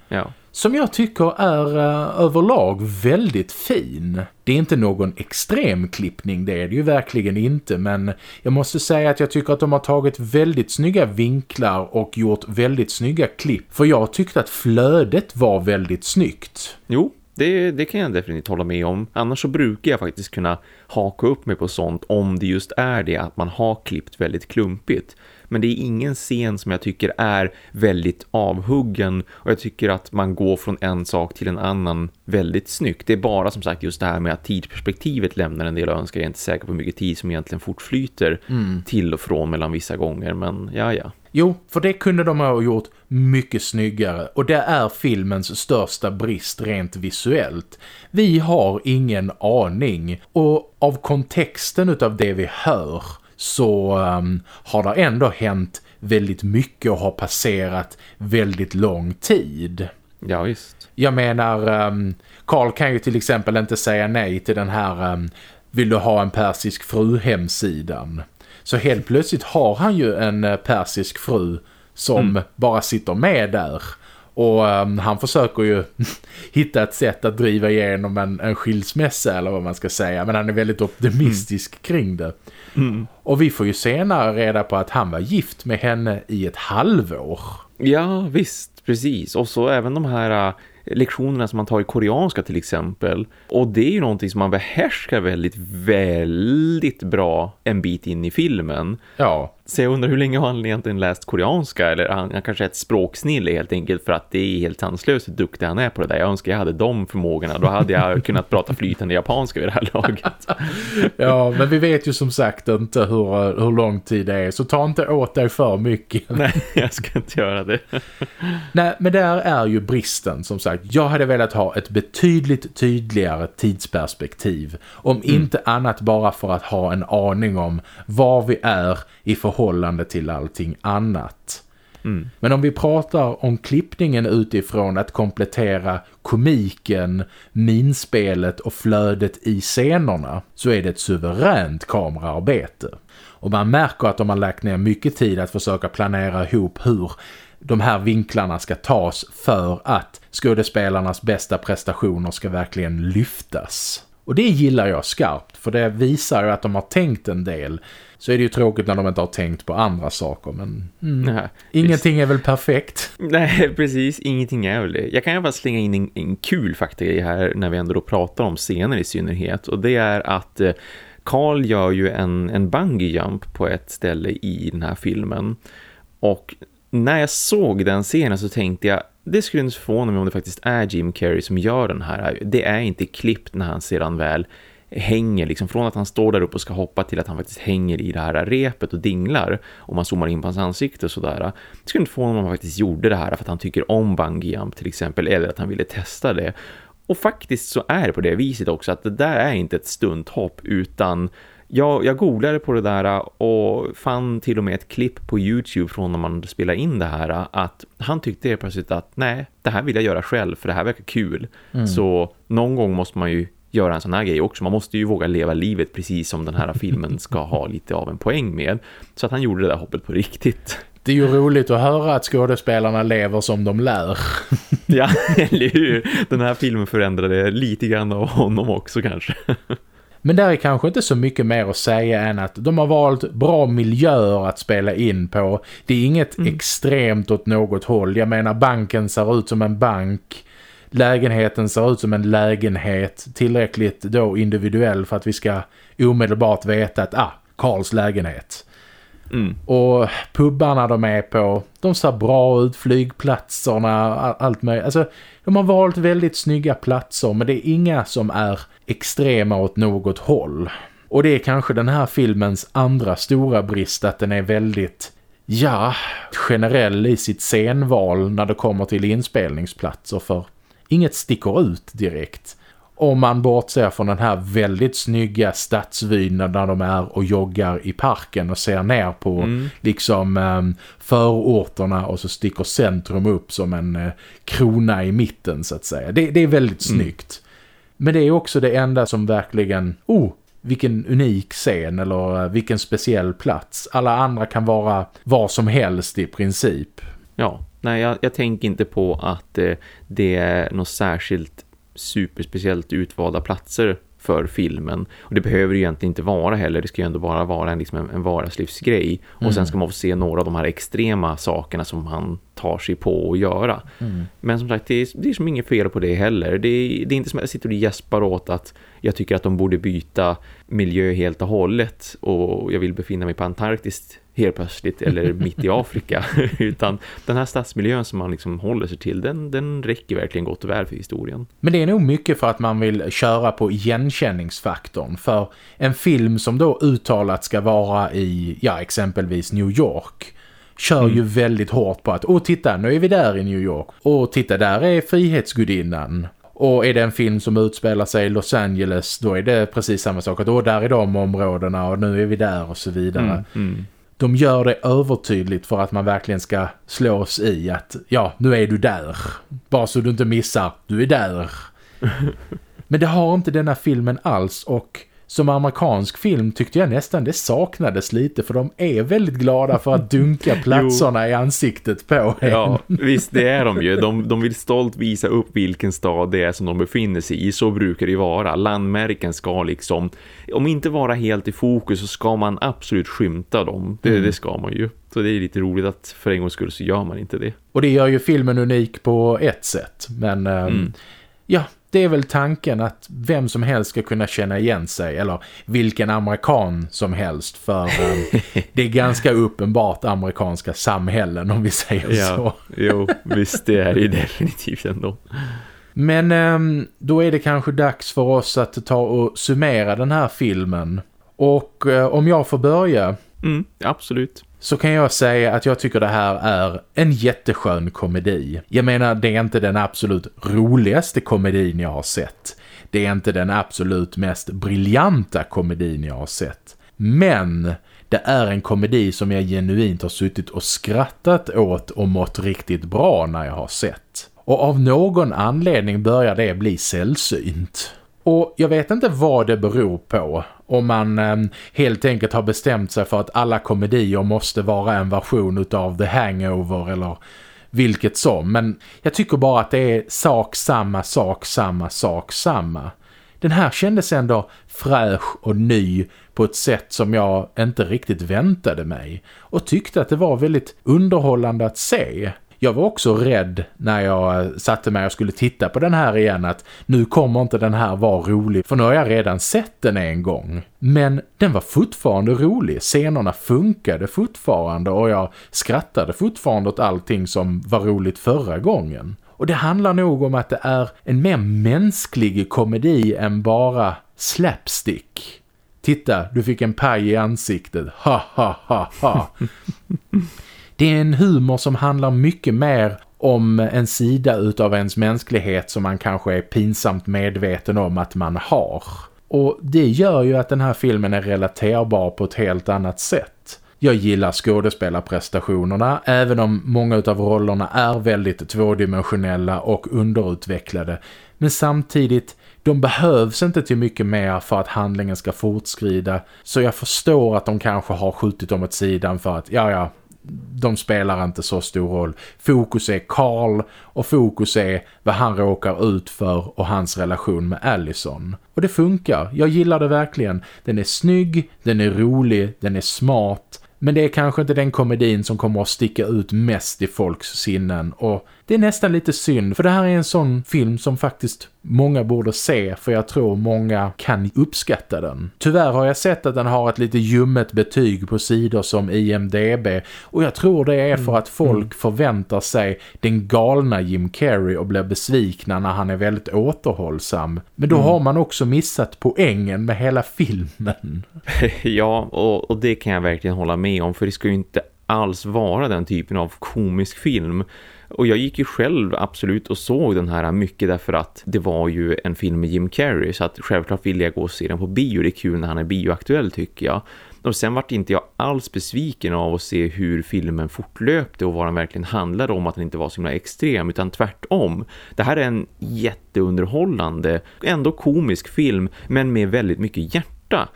Ja. Som jag tycker är eh, överlag väldigt fin. Det är inte någon extrem klippning, det är det ju verkligen inte. Men jag måste säga att jag tycker att de har tagit väldigt snygga vinklar och gjort väldigt snygga klipp. För jag tyckte att flödet var väldigt snyggt. Jo, det, det kan jag definitivt hålla med om. Annars så brukar jag faktiskt kunna haka upp mig på sånt om det just är det att man har klippt väldigt klumpigt. Men det är ingen scen som jag tycker är väldigt avhuggen och jag tycker att man går från en sak till en annan väldigt snyggt. Det är bara som sagt just det här med att tidsperspektivet lämnar en del önskar. Jag är inte säker på hur mycket tid som egentligen fortflyter till och från mellan vissa gånger. Men ja, ja. Jo, för det kunde de ha gjort mycket snyggare och det är filmens största brist rent visuellt. Vi har ingen aning och av kontexten utav det vi hör så um, har det ändå hänt väldigt mycket och har passerat väldigt lång tid. Ja, visst. Jag menar, um, Carl kan ju till exempel inte säga nej till den här um, vill du ha en persisk fru-hemsidan. Så helt plötsligt har han ju en eh, persisk fru som bara sitter med där. Och um, han försöker ju hitta ett sätt att driva igenom en, en skilsmässa eller vad man ska säga. Men han är väldigt optimistisk kring det. Och vi får ju senare reda på att han var gift med henne i ett halvår. Ja, visst, precis. Och så även de här äh, lektionerna som man tar i koreanska till exempel. Och det är ju någonting som man behärskar väldigt, väldigt bra en bit in i filmen. Ja, Så jag undrar hur länge har han egentligen läst koreanska? Eller han, han kanske är ett språksnille helt enkelt för att det är helt sanslöst hur duktig han är på det där. Jag önskar jag hade de förmågorna. Då hade jag kunnat prata flytande japanska vid det här laget. Ja, men vi vet ju som sagt inte hur, hur lång tid det är. Så ta inte åt dig för mycket. Nej, jag ska inte göra det. Nej, men där är ju bristen som sagt. Jag hade velat ha ett betydligt tydligare tidsperspektiv. Om inte annat bara för att ha en aning om var vi är i förhållande till allting annat. Mm. Men om vi pratar om klippningen utifrån att komplettera komiken, minspelet och flödet i scenerna så är det ett suveränt kameraarbete. Och man märker att de har lagt ner mycket tid att försöka planera ihop hur de här vinklarna ska tas för att skådespelarnas bästa prestationer ska verkligen lyftas. Och det gillar jag skarpt för det visar ju att de har tänkt en del. Så är det ju tråkigt när de inte har tänkt på andra saker men mm, Nej, ingenting är väl perfekt. Nej, precis. Ingenting är väl det. Jag kan ju bara slänga in en, en kul fakta här när vi ändå då pratar om scener i synnerhet och det är att eh, Carl gör ju en, en bungee jump på ett ställe i den här filmen. Och när jag såg den scenen så tänkte jag det skulle inte förvåna mig om det faktiskt är Jim Carrey som gör den här. Det är inte klippt när han sedan väl hänger liksom från att han står där uppe och ska hoppa till att han faktiskt hänger i det här repet och dinglar och man zoomar in på hans ansikte och sådär. Det skulle inte förvåna mig om han faktiskt gjorde det här för att han tycker om bungee jump till exempel eller att han ville testa det. Och faktiskt så är det på det viset också att det där är inte ett stunthopp utan jag, jag googlade på det där och fann till och med ett klipp på Youtube från när man spelar in det här att han tyckte plötsligt att nej, det här vill jag göra själv för det här verkar kul. Mm. Så någon gång måste man ju göra en sån här grej också. Man måste ju våga leva livet precis som den här filmen ska ha lite av en poäng med. Så att han gjorde det där hoppet på riktigt. Det är ju roligt att höra att skådespelarna lever som de lär. ja, eller hur? Den här filmen förändrade lite grann av honom också kanske. Men där är kanske inte så mycket mer att säga än att de har valt bra miljöer att spela in på. Det är inget mm. extremt åt något håll. Jag menar banken ser ut som en bank. Lägenheten ser ut som en lägenhet. Tillräckligt då individuell för att vi ska omedelbart veta att ah, Karls lägenhet. Mm. Och pubbarna de är på, de ser bra ut, flygplatserna, allt möjligt. Alltså, de har valt väldigt snygga platser men det är inga som är extrema åt något håll. Och det är kanske den här filmens andra stora brist att den är väldigt, ja, generell i sitt scenval när det kommer till inspelningsplatser för inget sticker ut direkt. Om man bortser från den här väldigt snygga stadsvyn när de är och joggar i parken och ser ner på mm. liksom um, förorterna och så sticker centrum upp som en uh, krona i mitten så att säga. Det, det är väldigt mm. snyggt. Men det är också det enda som verkligen, oh, vilken unik scen eller uh, vilken speciell plats. Alla andra kan vara var som helst i princip. Ja, nej jag, jag tänker inte på att eh, det är något särskilt superspeciellt utvalda platser för filmen. Och det behöver ju egentligen inte vara heller. Det ska ju ändå bara vara en, liksom en, en vardagslivsgrej. Och mm. sen ska man få se några av de här extrema sakerna som han tar sig på att göra. Mm. Men som sagt, det är, det är som inget fel på det heller. Det är, det är inte som att jag sitter och gäspar åt att jag tycker att de borde byta miljö helt och hållet. Och jag vill befinna mig på Antarktis helt plötsligt eller mitt i Afrika utan den här stadsmiljön som man liksom håller sig till den, den räcker verkligen gott och väl för historien. Men det är nog mycket för att man vill köra på igenkänningsfaktorn för en film som då uttalat ska vara i ja exempelvis New York kör mm. ju väldigt hårt på att åh titta nu är vi där i New York och titta där är frihetsgudinnan och är det en film som utspelar sig i Los Angeles då är det precis samma sak. Att då där är de områdena och nu är vi där och så vidare. Mm, mm de gör det övertydligt för att man verkligen ska slås i att ja, nu är du där. Bara så du inte missar, du är där. Men det har inte denna filmen alls och som amerikansk film tyckte jag nästan det saknades lite för de är väldigt glada för att dunka platserna i ansiktet på en. Ja, visst det är de ju. De, de vill stolt visa upp vilken stad det är som de befinner sig i. Så brukar det vara. Landmärken ska liksom, om inte vara helt i fokus så ska man absolut skymta dem. Det, mm. det ska man ju. Så det är lite roligt att för en gångs skull så gör man inte det. Och det gör ju filmen unik på ett sätt. Men ehm, mm. ja, det är väl tanken att vem som helst ska kunna känna igen sig eller vilken amerikan som helst för um, det är ganska uppenbart amerikanska samhällen om vi säger ja, så. jo, visst det är det definitivt ändå. Men um, då är det kanske dags för oss att ta och summera den här filmen. Och uh, om jag får börja... Mm, absolut så kan jag säga att jag tycker det här är en jätteskön komedi. Jag menar, det är inte den absolut roligaste komedin jag har sett. Det är inte den absolut mest briljanta komedin jag har sett. Men det är en komedi som jag genuint har suttit och skrattat åt och mått riktigt bra när jag har sett. Och av någon anledning börjar det bli sällsynt. Och jag vet inte vad det beror på. Om man eh, helt enkelt har bestämt sig för att alla komedier måste vara en version av The Hangover eller vilket som. Men jag tycker bara att det är sak samma, sak samma, sak samma. Den här kändes ändå fräsch och ny på ett sätt som jag inte riktigt väntade mig. Och tyckte att det var väldigt underhållande att se. Jag var också rädd när jag satte mig och skulle titta på den här igen att nu kommer inte den här vara rolig för nu har jag redan sett den en gång. Men den var fortfarande rolig, scenerna funkade fortfarande och jag skrattade fortfarande åt allting som var roligt förra gången. Och det handlar nog om att det är en mer mänsklig komedi än bara slapstick. Titta, du fick en paj i ansiktet. Ha ha ha ha. Det är en humor som handlar mycket mer om en sida utav ens mänsklighet som man kanske är pinsamt medveten om att man har. Och det gör ju att den här filmen är relaterbar på ett helt annat sätt. Jag gillar skådespelarprestationerna även om många av rollerna är väldigt tvådimensionella och underutvecklade. Men samtidigt, de behövs inte till mycket mer för att handlingen ska fortskrida. Så jag förstår att de kanske har skjutit dem åt sidan för att, ja ja, de spelar inte så stor roll. Fokus är Carl och fokus är vad han råkar ut för och hans relation med Allison. Och det funkar, jag gillar det verkligen. Den är snygg, den är rolig, den är smart. Men det är kanske inte den komedin som kommer att sticka ut mest i folks sinnen och det är nästan lite synd för det här är en sån film som faktiskt många borde se för jag tror många kan uppskatta den. Tyvärr har jag sett att den har ett lite ljummet betyg på sidor som IMDB och jag tror det är för att folk mm. förväntar sig den galna Jim Carrey och blir besvikna när han är väldigt återhållsam. Men då mm. har man också missat poängen med hela filmen. ja, och, och det kan jag verkligen hålla med om för det ska ju inte alls vara den typen av komisk film och jag gick ju själv absolut och såg den här mycket därför att det var ju en film med Jim Carrey så att självklart ville jag gå och se den på bio. Det är kul när han är bioaktuell tycker jag. Och sen vart inte jag alls besviken av att se hur filmen fortlöpte och vad den verkligen handlade om att den inte var så himla extrem utan tvärtom. Det här är en jätteunderhållande, ändå komisk film men med väldigt mycket hjärta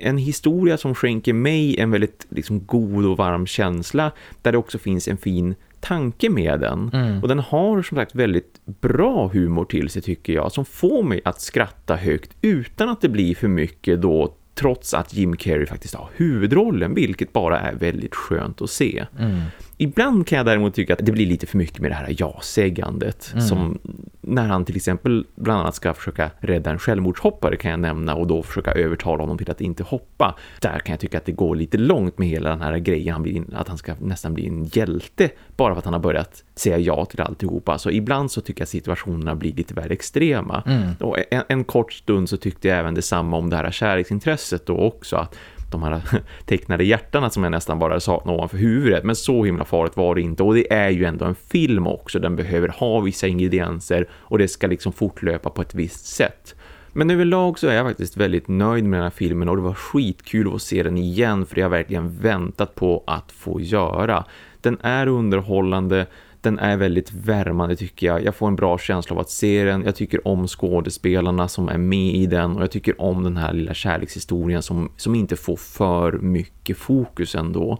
en historia som skänker mig en väldigt liksom, god och varm känsla där det också finns en fin tanke med den. Mm. Och den har som sagt väldigt bra humor till sig tycker jag. Som får mig att skratta högt utan att det blir för mycket då trots att Jim Carrey faktiskt har huvudrollen vilket bara är väldigt skönt att se. Mm. Ibland kan jag däremot tycka att det blir lite för mycket med det här ja-sägandet mm. som när han till exempel bland annat ska försöka rädda en självmordshoppare kan jag nämna och då försöka övertala honom till att inte hoppa. Där kan jag tycka att det går lite långt med hela den här grejen han blir, att han ska nästan bli en hjälte bara för att han har börjat säga ja till alltihopa. Så ibland så tycker jag situationerna blir lite väl extrema. Mm. Och en, en, kort stund så tyckte jag även detsamma om det här kärleksintresset då också att de här tecknade hjärtarna som jag nästan bara saknade ovanför huvudet. Men så himla farligt var det inte. Och det är ju ändå en film också. Den behöver ha vissa ingredienser och det ska liksom fortlöpa på ett visst sätt. Men överlag så är jag faktiskt väldigt nöjd med den här filmen och det var skitkul att se den igen för jag har verkligen väntat på att få göra. Den är underhållande, den är väldigt värmande tycker jag. Jag får en bra känsla av att se den. Jag tycker om skådespelarna som är med i den och jag tycker om den här lilla kärlekshistorien som, som inte får för mycket fokus ändå.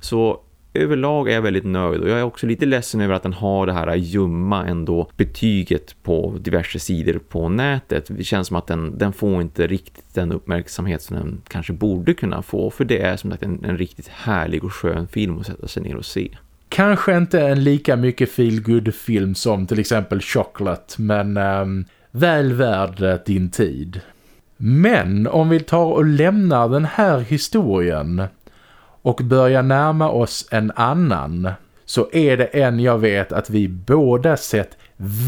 Så överlag är jag väldigt nöjd och jag är också lite ledsen över att den har det här ljumma ändå betyget på diverse sidor på nätet. Det känns som att den, den får inte riktigt den uppmärksamhet som den kanske borde kunna få för det är som sagt en, en riktigt härlig och skön film att sätta sig ner och se. Kanske inte en lika mycket feel film som till exempel Chocolate men um, väl värd eh, din tid. Men om vi tar och lämnar den här historien och börjar närma oss en annan så är det en jag vet att vi båda sett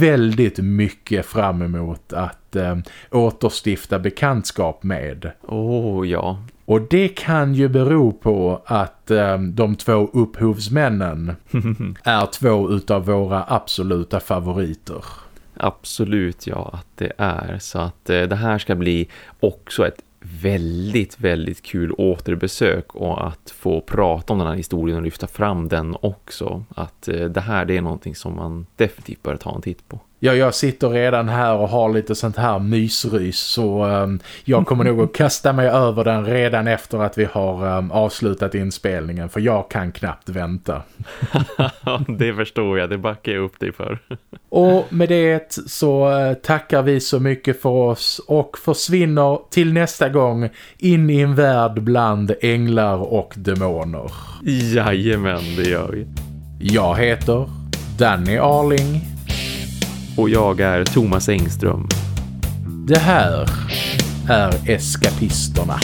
väldigt mycket fram emot att eh, återstifta bekantskap med. Åh, oh, ja. Och det kan ju bero på att eh, de två upphovsmännen är två utav våra absoluta favoriter. Absolut, ja, att det är. Så att eh, det här ska bli också ett väldigt, väldigt kul återbesök och att få prata om den här historien och lyfta fram den också. Att eh, det här det är någonting som man definitivt bör ta en titt på. Ja, jag sitter redan här och har lite sånt här mysrys så um, jag kommer nog att kasta mig över den redan efter att vi har um, avslutat inspelningen för jag kan knappt vänta. det förstår jag, det backar jag upp dig för. och med det så uh, tackar vi så mycket för oss och försvinner till nästa gång in i en värld bland änglar och demoner. Jajamän, det gör vi. Jag heter Danny Arling och jag är Thomas Engström. Det här är Eskapisterna.